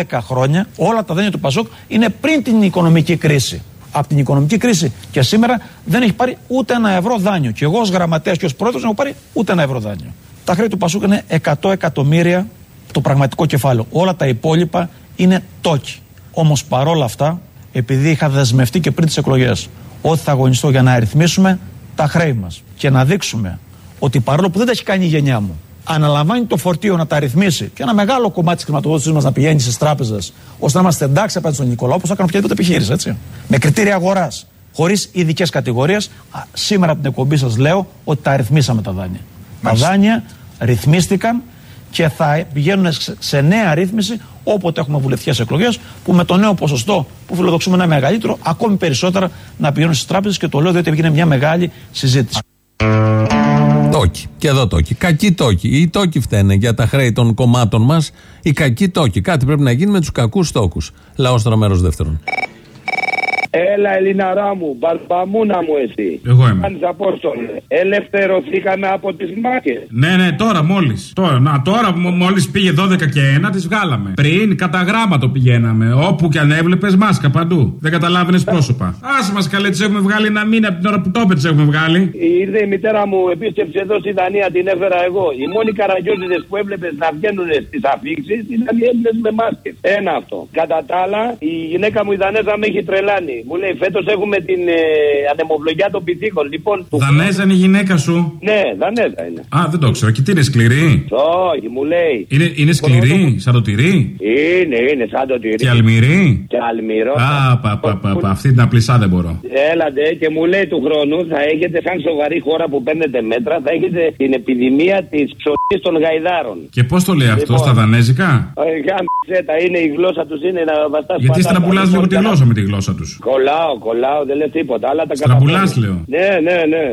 12 χρόνια όλα τα δάνεια του Πασόκ είναι πριν την οικονομική κρίση. Από την οικονομική κρίση και σήμερα δεν έχει πάρει ούτε ένα ευρώ δάνειο. Και εγώ ως γραμματέας και ως πρόεδρος δεν έχω πάρει ούτε ένα ευρώ δάνειο. Τα χρέη του Πασόκ είναι 100 εκατομμύρια το πραγματικό κεφάλαιο. Όλα τα υπόλοιπα είναι τόκι. Όμως παρόλα αυτά, επειδή είχα δεσμευτεί και πριν τις εκλογές ότι θα αγωνιστώ για να αριθμίσουμε τα χρέη μας και να δείξουμε ότι παρόλο που δεν τα έχει κάνει η γενιά μου, αναλαμβάνει το φορτίο να τα ρυθμίσει και ένα μεγάλο κομμάτι της χρηματοδότησής μας να πηγαίνει στις τράπεζες, ώστε να είμαστε εντάξει απέναντι στον Νικολάου, όπως θα κάνω οποιαδήποτε επιχείρηση, έτσι. Με κριτήρια αγοράς. χωρίς ειδικές κατηγορίες. Σήμερα από την εκπομπή σας λέω ότι τα ρυθμίσαμε τα δάνεια. Τα δάνεια ρυθμίστηκαν και θα πηγαίνουν σε- σε νέα ρύθμιση όποτε έχουμε βουλευτικέ εκλογές, που με το νέο ποσοστό που φιλοδοξούμε να είναι μεγαλύτερο, ακόμη περισσότερα να πηγαίνουν στις τράπεζες και το λέω διότι έγινε μια μεγάλη συζήτηση. Τόκι. Και εδώ τόκι. Κακοί τόκι. Οι τόκοι φταίνε για τα χρέη των κομμάτων μας. Οι κακοί τόκοι. Κάτι πρέπει να γίνει με τους κακούς τόκους. Λαός τώρα μέρο δεύτερον. Έλα, Ελληναρά μου, μπαρμπαμούνα μου εσύ. Εγώ είμαι. Κάνεις Απόστολε. Ελευθερωθήκαμε από τις μάχες. Ναι, ναι, τώρα μόλις. Τώρα, να, τώρα μόλις πήγε 12 και 1, τις βγάλαμε. Πριν κατά γράμμα το πηγαίναμε. Όπου και αν έβλεπες, μάσκα παντού. Δεν καταλάβαινες πρόσωπα. Άσε μας καλέ, τις έχουμε βγάλει ένα μήνα από την ώρα που το είπε, τις έχουμε βγάλει. Ήρθε η μητέρα μου επίσκεψη εδώ στη Δανία, την έφερα εγώ. Οι μόνοι καραγκιόζιδε που έβλεπες να βγαίνουν στις αφήξεις ήταν οι Έλληνες με μάσκες. Ένα αυτό. Κατά τα άλλα, η γυναίκα μου η Δανέζα με έχει τρελάνει. Μου λέει φέτος έχουμε την ε, ανεμοβλογιά των πυθίκων. Λοιπόν, του- Δανέζα είναι η γυναίκα σου; Ναι, Δανέζα είναι. Α, δεν το ξέρω. Και τι είναι σκληρή; Όχι, μου λέει. Είναι, είναι σκληρή, σαν το τυρί; Είναι, είναι σαν το τυρί. Και αλμυρή. Και αλμυρό. Α, πα, πα, πα, πα. Αυτή την απλισά δεν μπορώ. Έλατε και μου λέει του χρόνου θα έχετε σαν σοβαρή χώρα που παίρνετε μέτρα θα έχετε την επιδημία της ψωλής των γαϊδάρων. Και πώς το λέει αυτό, Λοιπόν. στα δανέζικα; Ε, Γάμισε τα είναι η γλώσσα τους είναι να βαστάς Γιατί πατάτα. στραμπουλά Λοιπόν, λίγο τη καλά. γλώσσα με τη γλώσσα τους. Κολλάω, κολλάω, δεν λέω τίποτα. Αλλά τα Στραμπουλάς, καταφέρνω. λέω. Ναι, ναι, ναι.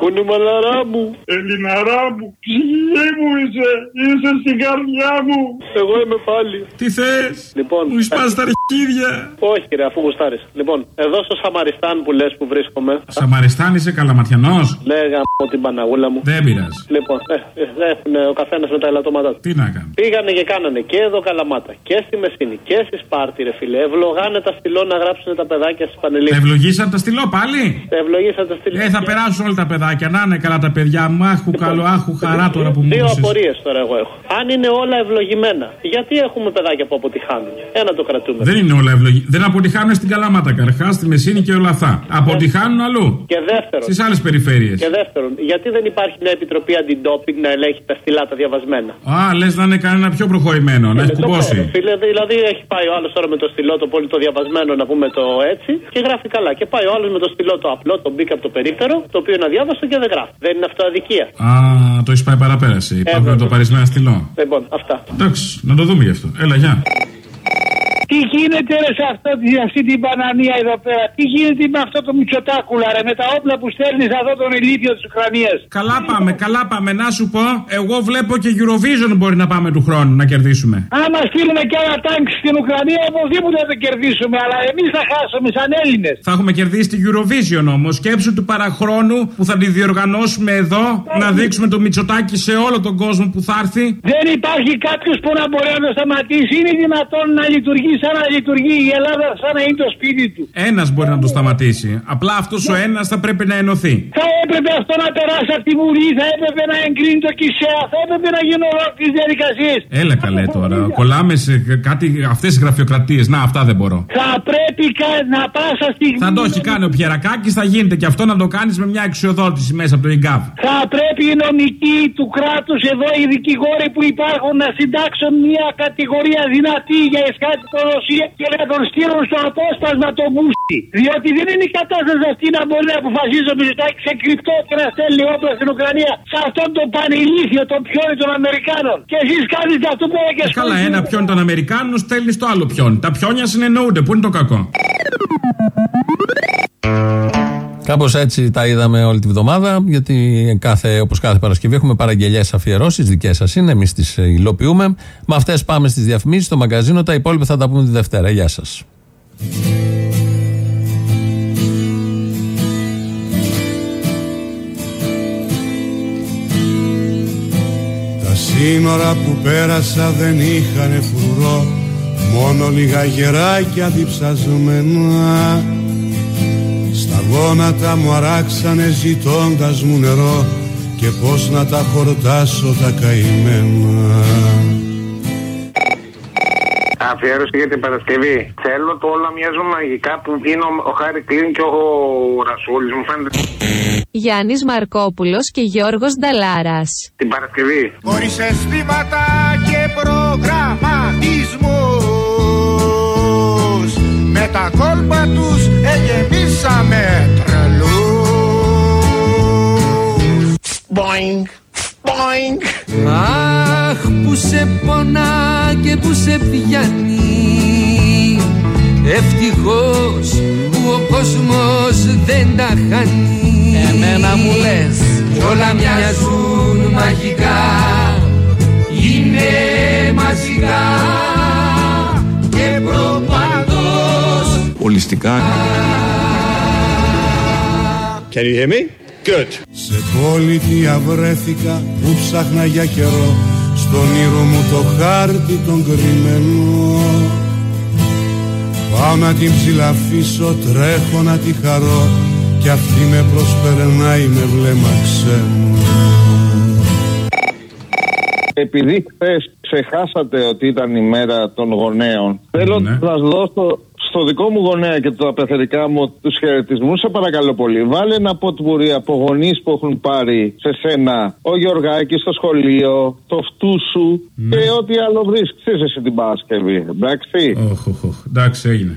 Κουνούμαλαρά μου, Ελληναρά μου, ψυχή μου είσαι, είσαι στην καρδιά μου. Εγώ είμαι πάλι. Τι θες, λοιπόν, μου σπάς τα αρχίδια. Όχι, ρε, αφού γουστάρεις. Λοιπόν, εδώ στο Σαμαριστάν που λες που βρίσκομαι. Σαμαριστάν είσαι καλαματιανός; Ναι, γαμώ την Παναγούλα μου. Δεν πειράζει. Λοιπόν, ε, ε, έχουν ο καθένας με τα ελαττώματά του. Τι να κάνω. Πήγανε και κάνανε και εδώ καλαμάτα και στη Μεσίνη και στη Σπάρτη, ρε φίλε. Ευλογάνε τα στυλό να γράψουν τα παιδάκια στις Τα πανελίδε. ευλογήσαν τα στυλό πάλι; Ευλογήσαν τα στυλό. Ε, θα περάσουν όλα τα παιδάκια. Να είναι καλά τα παιδιά μου. Άχου καλό, άχου χαρά τώρα που μου Δύο έδωσες. απορίες τώρα εγώ έχω. Αν είναι όλα ευλογημένα, γιατί έχουμε παιδάκια που αποτυχάνουν; Ένα το κρατούμε. Δεν είναι όλα ευλογή. Δεν αποτυχάνουν στην Καλαμάτα καρχάς, στη Μεσίνη και όλα αυτά. Αποτυχάνουν αλλού. Και δεύτερον. Στις άλλες περιφέρειες. Και δεύτερον, γιατί δεν υπάρχει μια επιτροπή αντιντόπινγκ να ελέγχει τα στυλά τα διαβασμένα; Α, λες να είναι κανένα πιο προχωρημένο, να έχει Ε, το κουμπώσει. ξέρω, Φίλε, δηλαδή έχει πάει ο άλλος τώρα με το στυλό το πολύ το διαβασμένο, να πούμε το έτσι, και γράφει καλά. Και πάει ο άλλος με το στυλό το απλό, το μπήκα από το περίφερο, το οποίο είναι αδιάβαστο και δεν γράφει. Δεν είναι αυτό αδικία. Α, το έχεις πάει παραπέρα εσύ. Πάμε να το πάρεις με ένα στυλό. Λοιπόν, αυτά. Εντάξει, να το δούμε γι' αυτό. Έλα, γεια. Τι γίνεται ρε σε αυτό, σε αυτή την πανανία εδώ πέρα, τι γίνεται με αυτό το μυτσοτάκουλα ρε, με τα όπλα που στέλνεις εδώ τον ηλίθιο της Ουκρανίας; Καλά πάμε, καλά πάμε. Να σου πω, εγώ βλέπω και Eurovision μπορεί να πάμε του χρόνου να κερδίσουμε. Άμα στείλουμε και ένα τάγκ στην Ουκρανία, οπωσδήποτε θα το κερδίσουμε, αλλά εμείς θα χάσουμε σαν Έλληνες. Θα έχουμε κερδίσει τη Eurovision όμως. Σκέψου του παραχρόνου που θα τη διοργανώσουμε εδώ, να δείξουμε το Μητσοτάκι σε όλο τον κόσμο που θα έρθει. Δεν υπάρχει κάποιος που να μπορεί να το σταματήσει. Είναι δυνατόν να λειτουργεί σαν να λειτουργεί η Ελλάδα, σαν να είναι το σπίτι του. Ένας μπορεί να το σταματήσει. Απλά αυτός ο ένας θα πρέπει να ενωθεί. Θα έπρεπε αυτό να περάσει από τη Βουλή, θα έπρεπε να εγκρίνει το ΚΙΣΕΑ, θα έπρεπε να γίνουν ολόκληρε διαδικασίες. Έλα καλέ τώρα. Κολλάμε σε κάτι, αυτές τι γραφειοκρατίες. Να, αυτά δεν μπορώ. Θα πρέπει κα- να πάσα στιγμή. Θα το έχει κάνει ο Πιερακάκης, θα γίνεται και αυτό να το κάνεις με μια εξοδότηση μέσα από το ΕΓΚΑΒ. Θα πρέπει οι νομικοί του κράτους εδώ, οι δικηγόροι που υπάρχουν, να συντάξουν μια κατηγορία δυνατή για εσκάτη των Ρωσία και να τον στείλουν στο απόσπασμα το μπούστι. Διότι δεν είναι η κατάσταση αυτή να μπορεί να αποφασίζει ο Μητσοτάκη σε κρυπτό και να στέλνει όπλα στην Ουκρανία σε αυτόν τον πανηλήθιο, τον πιόνι των Αμερικάνων. Και εσείς κάνετε αυτό πέρα και Ε, Καλά, ένα πιόνι των Αμερικάνων στέλνεις στο άλλο πιόνι. Τα πιόνια συνεννοούνται. Πού είναι το κακό; Κάπως έτσι τα είδαμε όλη τη βδομάδα, γιατί κάθε, όπως κάθε Παρασκευή έχουμε παραγγελιές αφιερώσεις, δικές σας είναι, εμείς τις ε, υλοποιούμε. Με αυτές πάμε στις διαφημίσεις, στο μαγκαζίνο, τα υπόλοιπα θα τα πούμε τη Δευτέρα. Γεια σας. Τα σύνορα που πέρασα δεν είχαν φρουρό Μόνο λίγα γεράκια διψασμένα Στα γόνατα μου αράξανε ζητώντας μου νερό Και πως να τα χορτάσω τα καημένα Αφιέρωση για την Παρασκευή. Θέλω το όλα μοιάζουν μαγικά που είναι ο, ο Χάρη Κλίν και ο Ρασούλης. Μου φαίνεται Γιάννης Μαρκόπουλος και Γιώργος Νταλάρας. την Παρασκευή. Χωρίς αισθήματα και προγραμματισμούς Με Με τα κόλπα τους εγεμίσαμε τρελούς. Boing, boing. Αχ που σε πονά και που σε πιάνει. Ευτυχώς που ο κόσμος δεν τα χάνει. Εμένα μου λες Κι όλα μοιάζουν μαγικά. Είναι μαζικά Ολιστικά. Can you hear me? Good. Σε πολιτεία βρέθηκα που ψάχνα για καιρό Στον ήρω μου το χάρτη τον κρυμμένο Πάω να την ψηλαφίσω, τρέχω να τη χαρώ Κι αυτή με προσπερνάει με βλέμμα ξένο Επειδή χθες ξεχάσατε ότι ήταν η μέρα των γονέων, θέλω να σας δώσω στο δικό μου γονέα και τα πεθερικά μου τους χαιρετισμούς. Σε παρακαλώ πολύ. Βάλε ένα ποτπουρί από γονείς που έχουν πάρει σε σένα ο Γιωργάκη στο σχολείο, το φτού σου και ό,τι άλλο βρίσκεις εσύ την Παρασκευή. Εντάξει; Οχ, οχ, οχ. Εντάξει, έγινε.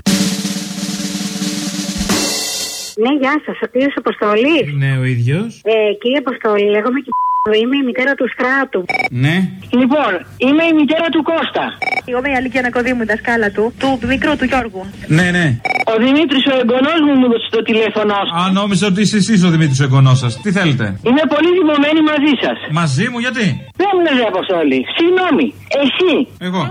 Ναι, γεια σας. Ο κύριος Αποστολή. Ναι, ο ίδιος. Ε, κύριε Αποστολή, λέγομαι και είμαι η μητέρα του Στράτου. Ναι. Λοιπόν, είμαι η μητέρα του Κώστα. Εγώ είμαι η Αλίκια Νακοδήμου, η δασκάλα του, του μικρού του Γιώργου. Ναι, ναι. Ο Δημήτρης, ο εγγονός μου, μου έδωσε το τηλέφωνο. Α, νόμιζα ότι είσαι εσείς ο Δημήτρης ο εγγονός σας. Τι θέλετε; Είμαι πολύ δημομένη μαζί σας. Μαζί μου, γιατί; Δεν μου λες, Αποστολή. Συγγνώμη, εσύ Εγώ.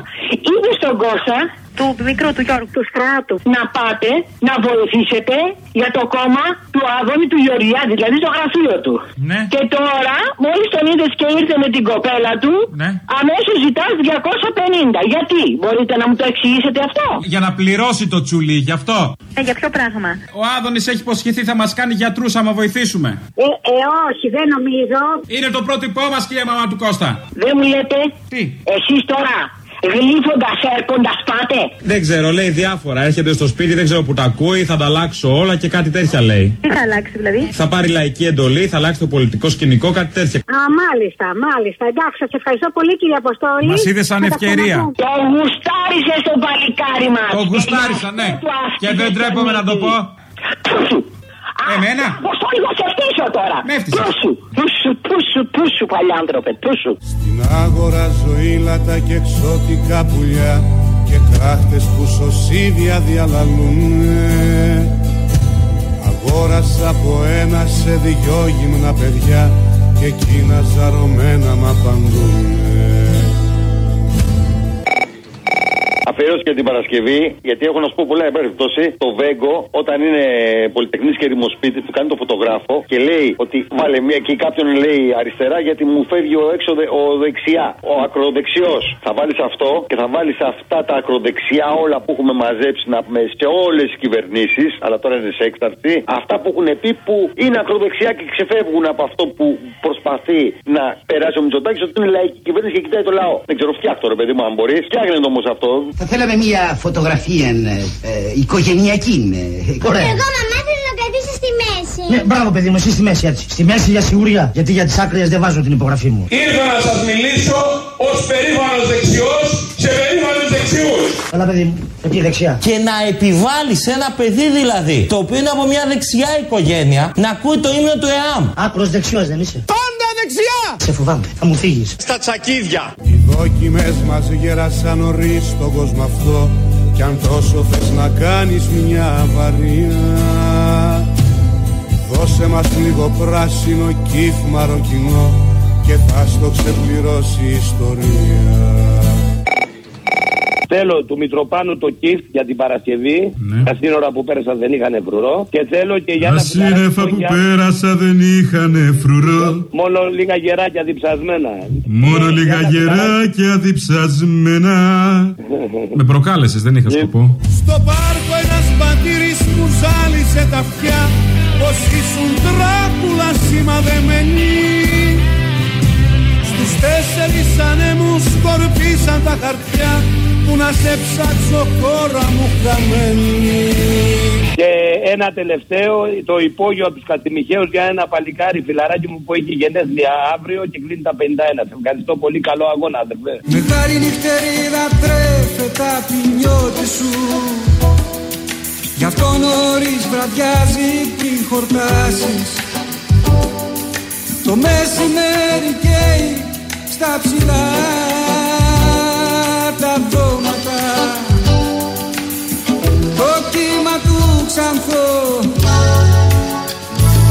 είπε στον Κώστα; Του μικρού του Γιώργου, του Στράτου, να πάτε να βοηθήσετε για το κόμμα του Άδωνη του Γεωργιάδη, δηλαδή στο γραφείο του. Ναι. Και τώρα, μόλις τον είδες και ήρθε με την κοπέλα του, Ναι. αμέσως ζητάς 250. Γιατί, μπορείτε να μου το εξηγήσετε αυτό; Για να πληρώσει το τσουλί, γι' αυτό. Ε, για ποιο πράγμα; Ο Άδωνης έχει υποσχεθεί θα μας κάνει γιατρούς άμα βοηθήσουμε. Ε, ε, όχι, δεν νομίζω. Είναι το πρότυπό μας, κυρία μαμά του Κώστα. Δεν μου λέτε. Τι; Εσείς τώρα, γλύφοντας, έρχοντας πάτε. Δεν ξέρω, λέει διάφορα. Έρχεται στο σπίτι, δεν ξέρω που τα ακούει, θα τα αλλάξω όλα και κάτι τέτοια λέει. Τι θα αλλάξει δηλαδή; Θα πάρει λαϊκή εντολή, θα αλλάξει το πολιτικό σκηνικό, κάτι τέτοια. Α, μάλιστα, μάλιστα. Εντάξει, σας ευχαριστώ πολύ κύριε Αποστόλη. Μας είδες σαν Θα τα ευκαιρία. ξαναπούμε. Το γουστάρισες στο παλικάρι μας. Το γουστάρισα, ναι. Και δεν τρέπομαι να το πω. Εμένα. Αποστόλη, θα σε φτύσω τώρα. Με έφτυσες. Πούσου, πούσου, πούσου, πούσου, παλιάντροπε, πούσου. Στην άγορα ζωήλατα και εξώτικα πουλιά Και κράχτες που σωσίδια διαλαλούνε Αγόρασα από ένα σε δυο γυμνα παιδιά Και εκείνα ζαρωμένα μ' απαντούνε Αφιέρωση για την Παρασκευή, γιατί έχω να σου πω πολλά περιπτώσει. Το Βέγκο, όταν είναι πολυτεχνής και δημοσπίτη, του κάνει το φωτογράφο και λέει ότι βάλε μία και κάποιον λέει αριστερά γιατί μου φεύγει ο έξω δε- ο δεξιά. Ο ακροδεξιός. Θα βάλεις αυτό και θα βάλεις αυτά τα ακροδεξιά όλα που έχουμε μαζέψει να πούμε σε όλες τις κυβερνήσεις, αλλά τώρα είναι σε έκταρτη. Αυτά που έχουν πει που είναι ακροδεξιά και ξεφεύγουν από αυτό που προσπαθεί να περάσει ο Μητσοτάκης ότι είναι λαϊκή κυβέρνηση και κοιτάει το λαό. Δεν ξέρω, φτιάχτω ρε παιδί μου, αν μπορείς. Φτιάχνει όμως αυτό. Θα θέλαμε μια φωτογραφία ε, ε, οικογενειακή. ε, Ωραία. Εγώ μαμά θέλω να καθίσω στη μέση. Ναι, μπράβο παιδί μου, εσύ στη μέση έτσι. Στη μέση για σιγουριά. Γιατί για τις άκρες δεν βάζω την υπογραφή μου. Ήρθα να σας μιλήσω ως περήφανος δεξιός σε περήφανους δεξιούς. Έλα παιδί μου, εκεί δεξιά. Και να επιβάλλεις σε ένα παιδί δηλαδή, το οποίο είναι από μια δεξιά οικογένεια, να ακούει το ύμνο του ΕΑΜ. Άκρος δεξιός δεν είσαι. Πάντα δεξιά! Σε φοβάμαι, θα μου φύγεις. Στα τσακίδια. Οι δόκιμες μας γέρασαν νωρίς στον κόσμο αυτό Κι αν τόσο θες να κάνεις μια βαριά Δώσε μας λίγο πράσινο κύφ μαροκινό Και θα στο ξεπληρώσει η ιστορία Θέλω του Μητροπάνου το κιφ για την Παρασκευή. Τα σύνορα που πέρασαν δεν είχαν φρουρό. Και θέλω και για Τα ένα σύννεφα που πέρασα δεν είχαν φρουρό. Μόνο λίγα γεράκια διψασμένα. Μόνο λίγα γεράκια διψασμένα. Με προκάλεσες, δεν είχα σκοπό. Στο πάρκο ένας μπατήρης που ζάλισε τα αυτιά Πως ήσουν τράκουλα σημαδεμένοι Στους τέσσερις ανέμους σκορπίσαν τα χαρτιά Που να σε ψάξω χώρα μου χαμένη Και ένα τελευταίο, το υπόγειο από τους Κατημιχαίους για ένα παλικάρι φιλαράκι μου που έχει γενέθλια αύριο και κλείνει τα 51. Σε ευχαριστώ πολύ. Καλό αγώνα, αδερφέ. Μεγάλη νυχτερίδα τρέφε τα ποινιώτη σου Γι' αυτό νωρίς βραδιάζει πριν χορτάσεις Το μεσημέρι καίει στα ψηλά τα δώματα. Το κύμα του ξανθό.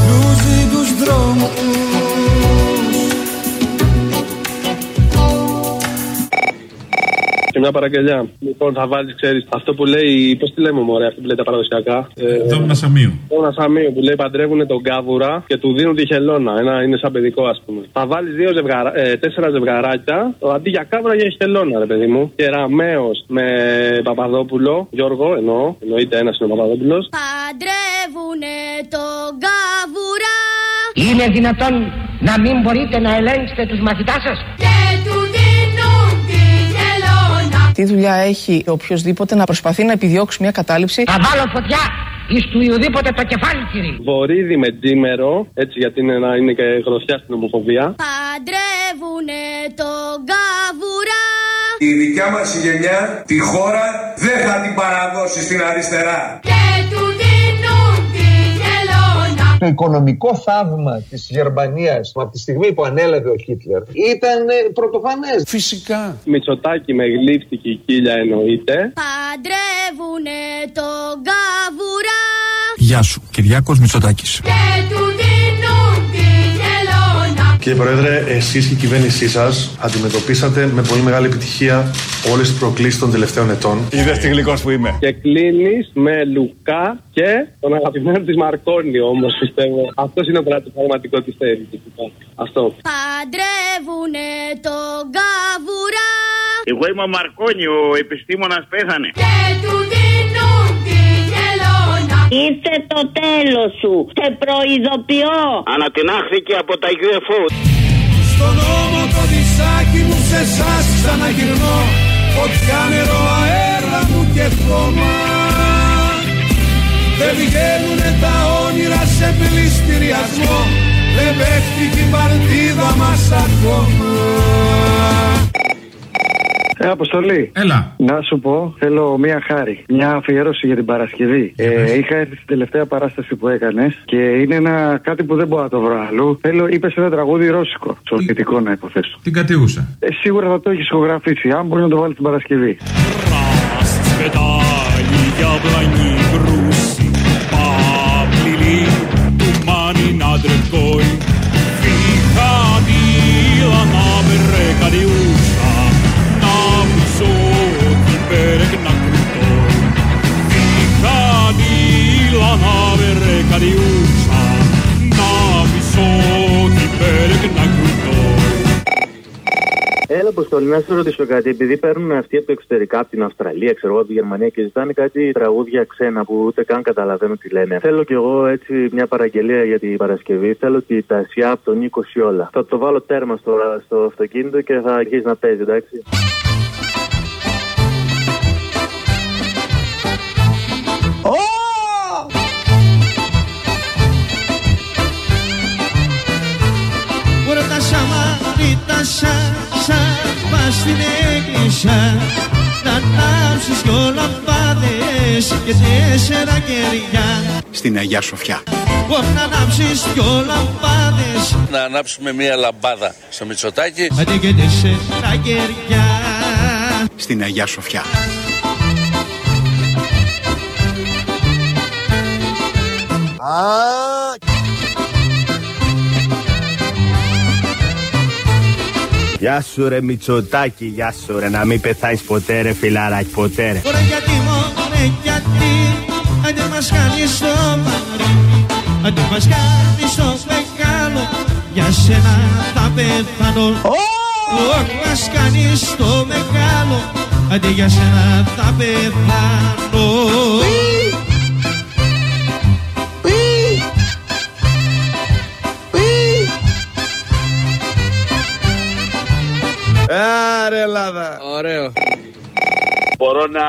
Λούζει τους δρόμους Και μια παραγγελιά. Λοιπόν, θα βάλεις, ξέρεις, αυτό που λέει. Πώς τη λέμε, Μωρέ, αυτό που λέει τα παραδοσιακά; Ε, Δόμνα Σαμίου. Ένα σαμίο που λέει παντρεύουν τον κάβουρα και του δίνουν τη χελώνα. Ένα είναι σαν παιδικό, ας πούμε. Θα βάλεις δύο ζευγαρα... ε, τέσσερα ζευγαράκια αντί για κάβουρα για χελώνα, ρε παιδί μου. Και ραμαίο με Παπαδόπουλο. Γιώργο, εννοώ. Εννοείται ένας είναι ο Παπαδόπουλος. Παντρεύουνε τον καβουρά Είναι δυνατόν να μην μπορείτε να ελέγξετε τους μαθητάς σας; και τους δίνουν τη χελώνα. Τι δουλειά έχει οποιοδήποτε να προσπαθεί να επιδιώξει μια κατάληψη. Θα βάλω φωτιά εις του Ιουδήποτε το κεφάλι κύριε. Βορύδι με τζίμερο, έτσι γιατί είναι, ένα, είναι και γροθιά στην ομοφοβία. Παντρεύουνε τον καβουρά Η δικιά μας η γενιά τη χώρα δεν θα την παραδώσει στην αριστερά. και του δίνουν τη χελώνα. Το οικονομικό θαύμα της Γερμανίας από τη στιγμή που ανέλαβε ο Χίτλερ ήταν ε, πρωτοφανές. Φυσικά. Μητσοτάκι με γλύφτηκε η κύλια εννοείται. Παντρεύουνε τον καβουρά Γεια σου, Κυριάκος Μητσοτάκης. και του δίνουν τη χελώνα. Κύριε Πρόεδρε, εσείς και η κυβέρνησή σας αντιμετωπίσατε με πολύ μεγάλη επιτυχία όλες τις προκλήσεις των τελευταίων ετών. Είδε τι γλυκό που είμαι. Και κλείνεις με Λουκά και τον αγαπημένο της Μαρκόνι όμως πιστεύω. Αυτός είναι το πραγματικό τη θέλει. Αυτό. Παντρεύουνε τον καβουρά Εγώ είμαι ο Μαρκόνι, ο επιστήμονας πέθανε. και του δίνουν τη χελώνα. Ήρθε το τέλος σου. Σε προειδοποιώ. Ανατινάχθηκε από τα UFO. Στον νόμο το δισάκι μου σε εσάς ξαναγυρνώ Φωτιά νερό αέρα μου και χώμα Δεν βγαίνουνε τα όνειρα σε πληστηριασμό Δεν παίχτηκε η παρτίδα μας ακόμα Ε, Αποστολή. Έλα. Να σου πω, θέλω μία χάρη. Μια αφιέρωση για την Παρασκευή. Ε, είχα έρθει στην τελευταία παράσταση που έκανε και είναι ένα κάτι που δεν μπορώ να το βρω αλλού. Θέλω, είπε ένα τραγούδι ρώσικο. Σοβιετικό να υποθέσω. Την κατιούσα. Ε, σίγουρα θα το έχει ηχογραφήσει. Αν μπορεί να το βάλει την Παρασκευή. Расцветали яблони грусти, поплели туманы над рекой. Выходила на берег Έλα, Αποστολή, να σε ρωτήσω κάτι. Επειδή παίρνουν αυτοί από το εξωτερικά, από την Αυστραλία, ξέρω εγώ, από τη Γερμανία και ζητάνε κάτι τραγούδια ξένα που ούτε καν καταλαβαίνω τι λένε. Θέλω κι εγώ έτσι μια παραγγελία για την Παρασκευή. Θέλω τη Τασιά από τον Νίκο Σιόλα. Θα το βάλω τέρμα στο, στο αυτοκίνητο και θα αρχίσει να παίζει, εντάξει. Ωραία τα σαμάρι, τα σάσα, πας στην εκκλησιά Να ανάψεις δυο λαμπάδες και τέσσερα κεριά Στην Αγιά Σοφιά. Ω, Να ανάψεις δυο λαμπάδες Να ανάψουμε μία λαμπάδα στο Μητσοτάκι. Αντί και τέσσερα κεριά Στην Αγιά Σοφιά. Γεια σου ρε Μητσοτάκη, γεια σου ρε, να μην πεθάνεις ποτέ ρε φιλαράκι, ποτέ ρε. Ωραία γιατί μωρέ γιατί. Άντε μας κάνεις το μαρί Άντε μας κάνεις το μεγάλο. Για σένα θα πεθάνω. Όχι μας κάνεις το μεγάλο. Άντε για σένα θα πεθάνω Άρε Ελλάδα. Ωραίο. Μπορώ να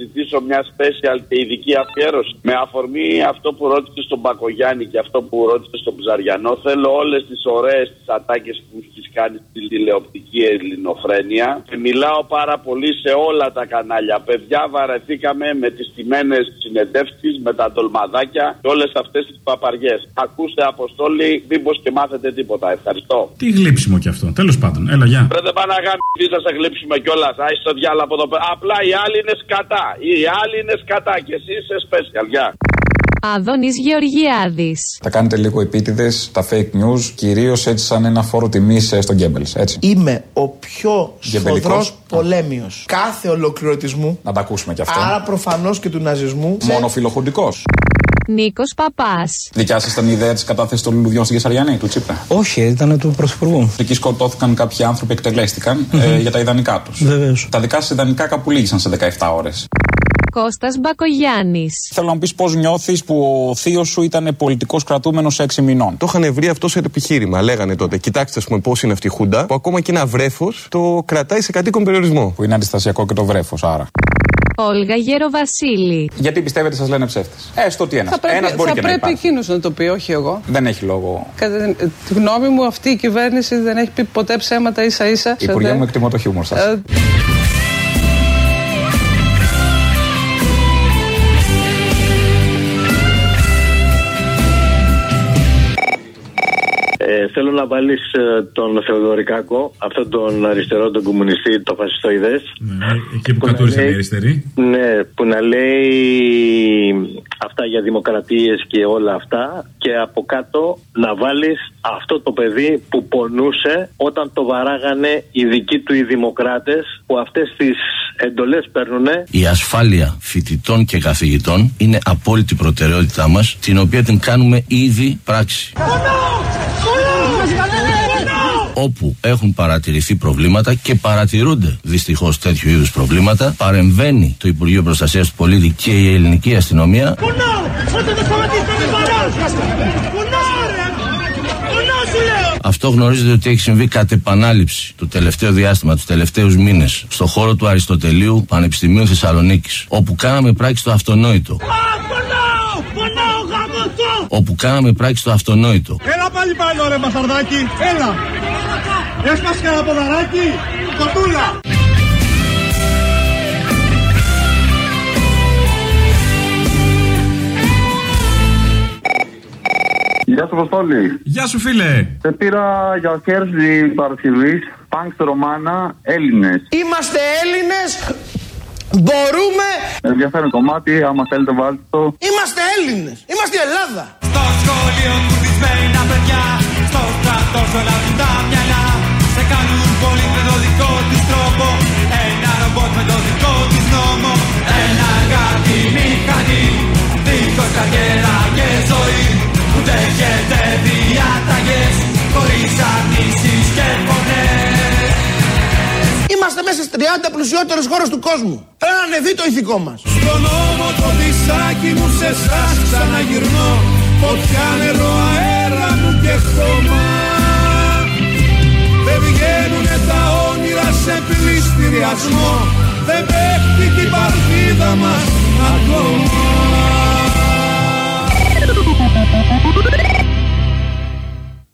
ζητήσω μια special και ειδική αφιέρωση. Με αφορμή αυτό που ρώτησε στον Μπακογιάννη και αυτό που ρώτησε στον Ψαριανό, θέλω όλες τις ωραίες τις ατάκες που στι κάνει στη τηλεοπτική ελληνοφρένεια. Και μιλάω πάρα πολύ σε όλα τα κανάλια. Παιδιά, βαρεθήκαμε με τις τιμένες συνεντεύξεις, με τα ντολμαδάκια και όλες αυτές τις παπαριές. Ακούστε, Αποστόλη, μήπως και μάθετε τίποτα. Ευχαριστώ. Τι γλύψιμο κι αυτό. Τέλος πάντων, έλα, γεια. Ρε δεν πάνε να κάνουν θα σε γλύψουμε κιόλας. Άι στο διάλογο από εδώ πέρα. Απλά οι άλλοι είναι σκατά. Οι άλλοι είναι σκατά και εσύ είσαι special. Γεια. Άδωνη Γεωργιάδης. Τα κάνετε λίγο επίτηδες, τα fake news, κυρίως έτσι σαν ένα φόρο τιμής στον Γκέμπελς. Έτσι. Είμαι ο πιο Γεμπελικός. σφοδρό πολέμιος κάθε ολοκληρωτισμού. Να τα ακούσουμε κι αυτό. Άρα προφανώς και του ναζισμού. Μόνο φιλοχοντικό. Νίκος Παπάς. Δικιά σας ήταν η ιδέα της κατάθεσης των λουλουδιών στην Κεσαριανή, του Τσίπρα; Όχι, ήταν του Πρωθυπουργού. Εκεί σκοτώθηκαν κάποιοι άνθρωποι, εκτελέστηκαν ε, για τα ιδανικά τους. Βεβαίως. Τα δικά σας ιδανικά κάπου λύγησαν σε 17 ώρες. Κώστας Μπακογιάννης. Θέλω να μου πεις πώς νιώθεις που ο θείος σου ήταν πολιτικός κρατούμενος 6 μηνών. Το είχαν βρει αυτός σε επιχείρημα. Λέγανε τότε, κοιτάξτε, ας πούμε, πώς είναι αυτή η Χούντα, που ακόμα και ένα βρέφος το κρατάει σε κατοίκον περιορισμό. Που είναι αντιστασιακό και το βρέφος, άρα. Όλγα Γεροβασίλη. Γιατί πιστεύετε σας λένε ψεύτες; Έστω ότι ένας. Θα πρέπει, Ένας μπορεί θα και να πρέπει υπάρχει. εκείνος να το πει, όχι εγώ. Δεν έχει λόγο. Κατά τη γνώμη μου, αυτή η κυβέρνηση δεν έχει πει ποτέ ψέματα ίσα ίσα. Υπουργέ μου, εκτιμώ το χιούμορ σας. Ε, Ε, θέλω να βάλεις τον Θεοδωρικάκο, αυτόν τον αριστερό, τον κομμουνιστή, το φασιστοειδές. Ναι, εκεί που κατούρισαν οι αριστεροί. Ναι, που να λέει αυτά για δημοκρατίες και όλα αυτά και από κάτω να βάλεις αυτό το παιδί που πονούσε όταν το βαράγανε οι δικοί του οι δημοκράτες που αυτές τις εντολές παίρνουνε Η ασφάλεια φοιτητών και καθηγητών είναι απόλυτη προτεραιότητά μας, την οποία την κάνουμε ήδη πράξη. Όπου έχουν παρατηρηθεί προβλήματα και παρατηρούνται δυστυχώς τέτοιου είδους προβλήματα, παρεμβαίνει το Υπουργείο Προστασίας του Πολίτη και η ελληνική αστυνομία. Αυτό γνωρίζετε ότι έχει συμβεί κατ' επανάληψη το τελευταίο διάστημα, τους τελευταίους μήνες, στο χώρο του Αριστοτελείου Πανεπιστημίου Θεσσαλονίκης, όπου κάναμε πράξη το αυτονόητο. Όπου κάναμε πράξη το αυτονόητο. Έλα πάλι πάνω ρε μπασταρδάκι, έλα. Έσπασε κανένα ποδαράκι, κοτούλα. Γεια σου, Αποστόλη. Γεια σου, φίλε. Σε πήρα για κέρδη Παρασκευής, Πανκ Ρωμάνα, Έλληνες. Είμαστε Έλληνες. Μπορούμε. Ενδιαφέρον κομμάτι, άμα θέλετε, βάλτε το. Είμαστε Έλληνες. Είμαστε η Ελλάδα. Στο σχολείο κουμπισμένα παιδιά Στο στρατό σου όλα τα μυαλά. Σε κάνουν πολύ με το δικό τους τρόπο. Ένα ρομπότ με το δικό τους νόμο. Ένα γάτι μηχανή Δίχως καριέρα και ζωή Που δέχεται διάταγες Χωρίς αρνήσεις και φωνές. Είμαστε μέσα στις 30 πλουσιότερες χώρες του κόσμου. Πρέπει να ανεβεί το ηθικό μας. Στον νόμο το δισάκι μου σε εσάς ξαναγυρνώ. Φωτιά, νερό, αέρα. μου και χώμα Δεν βγαίνουνε τα όνειρα σε πληστηριασμό. Δεν πέφτει την παρτίδα μας ακόμα.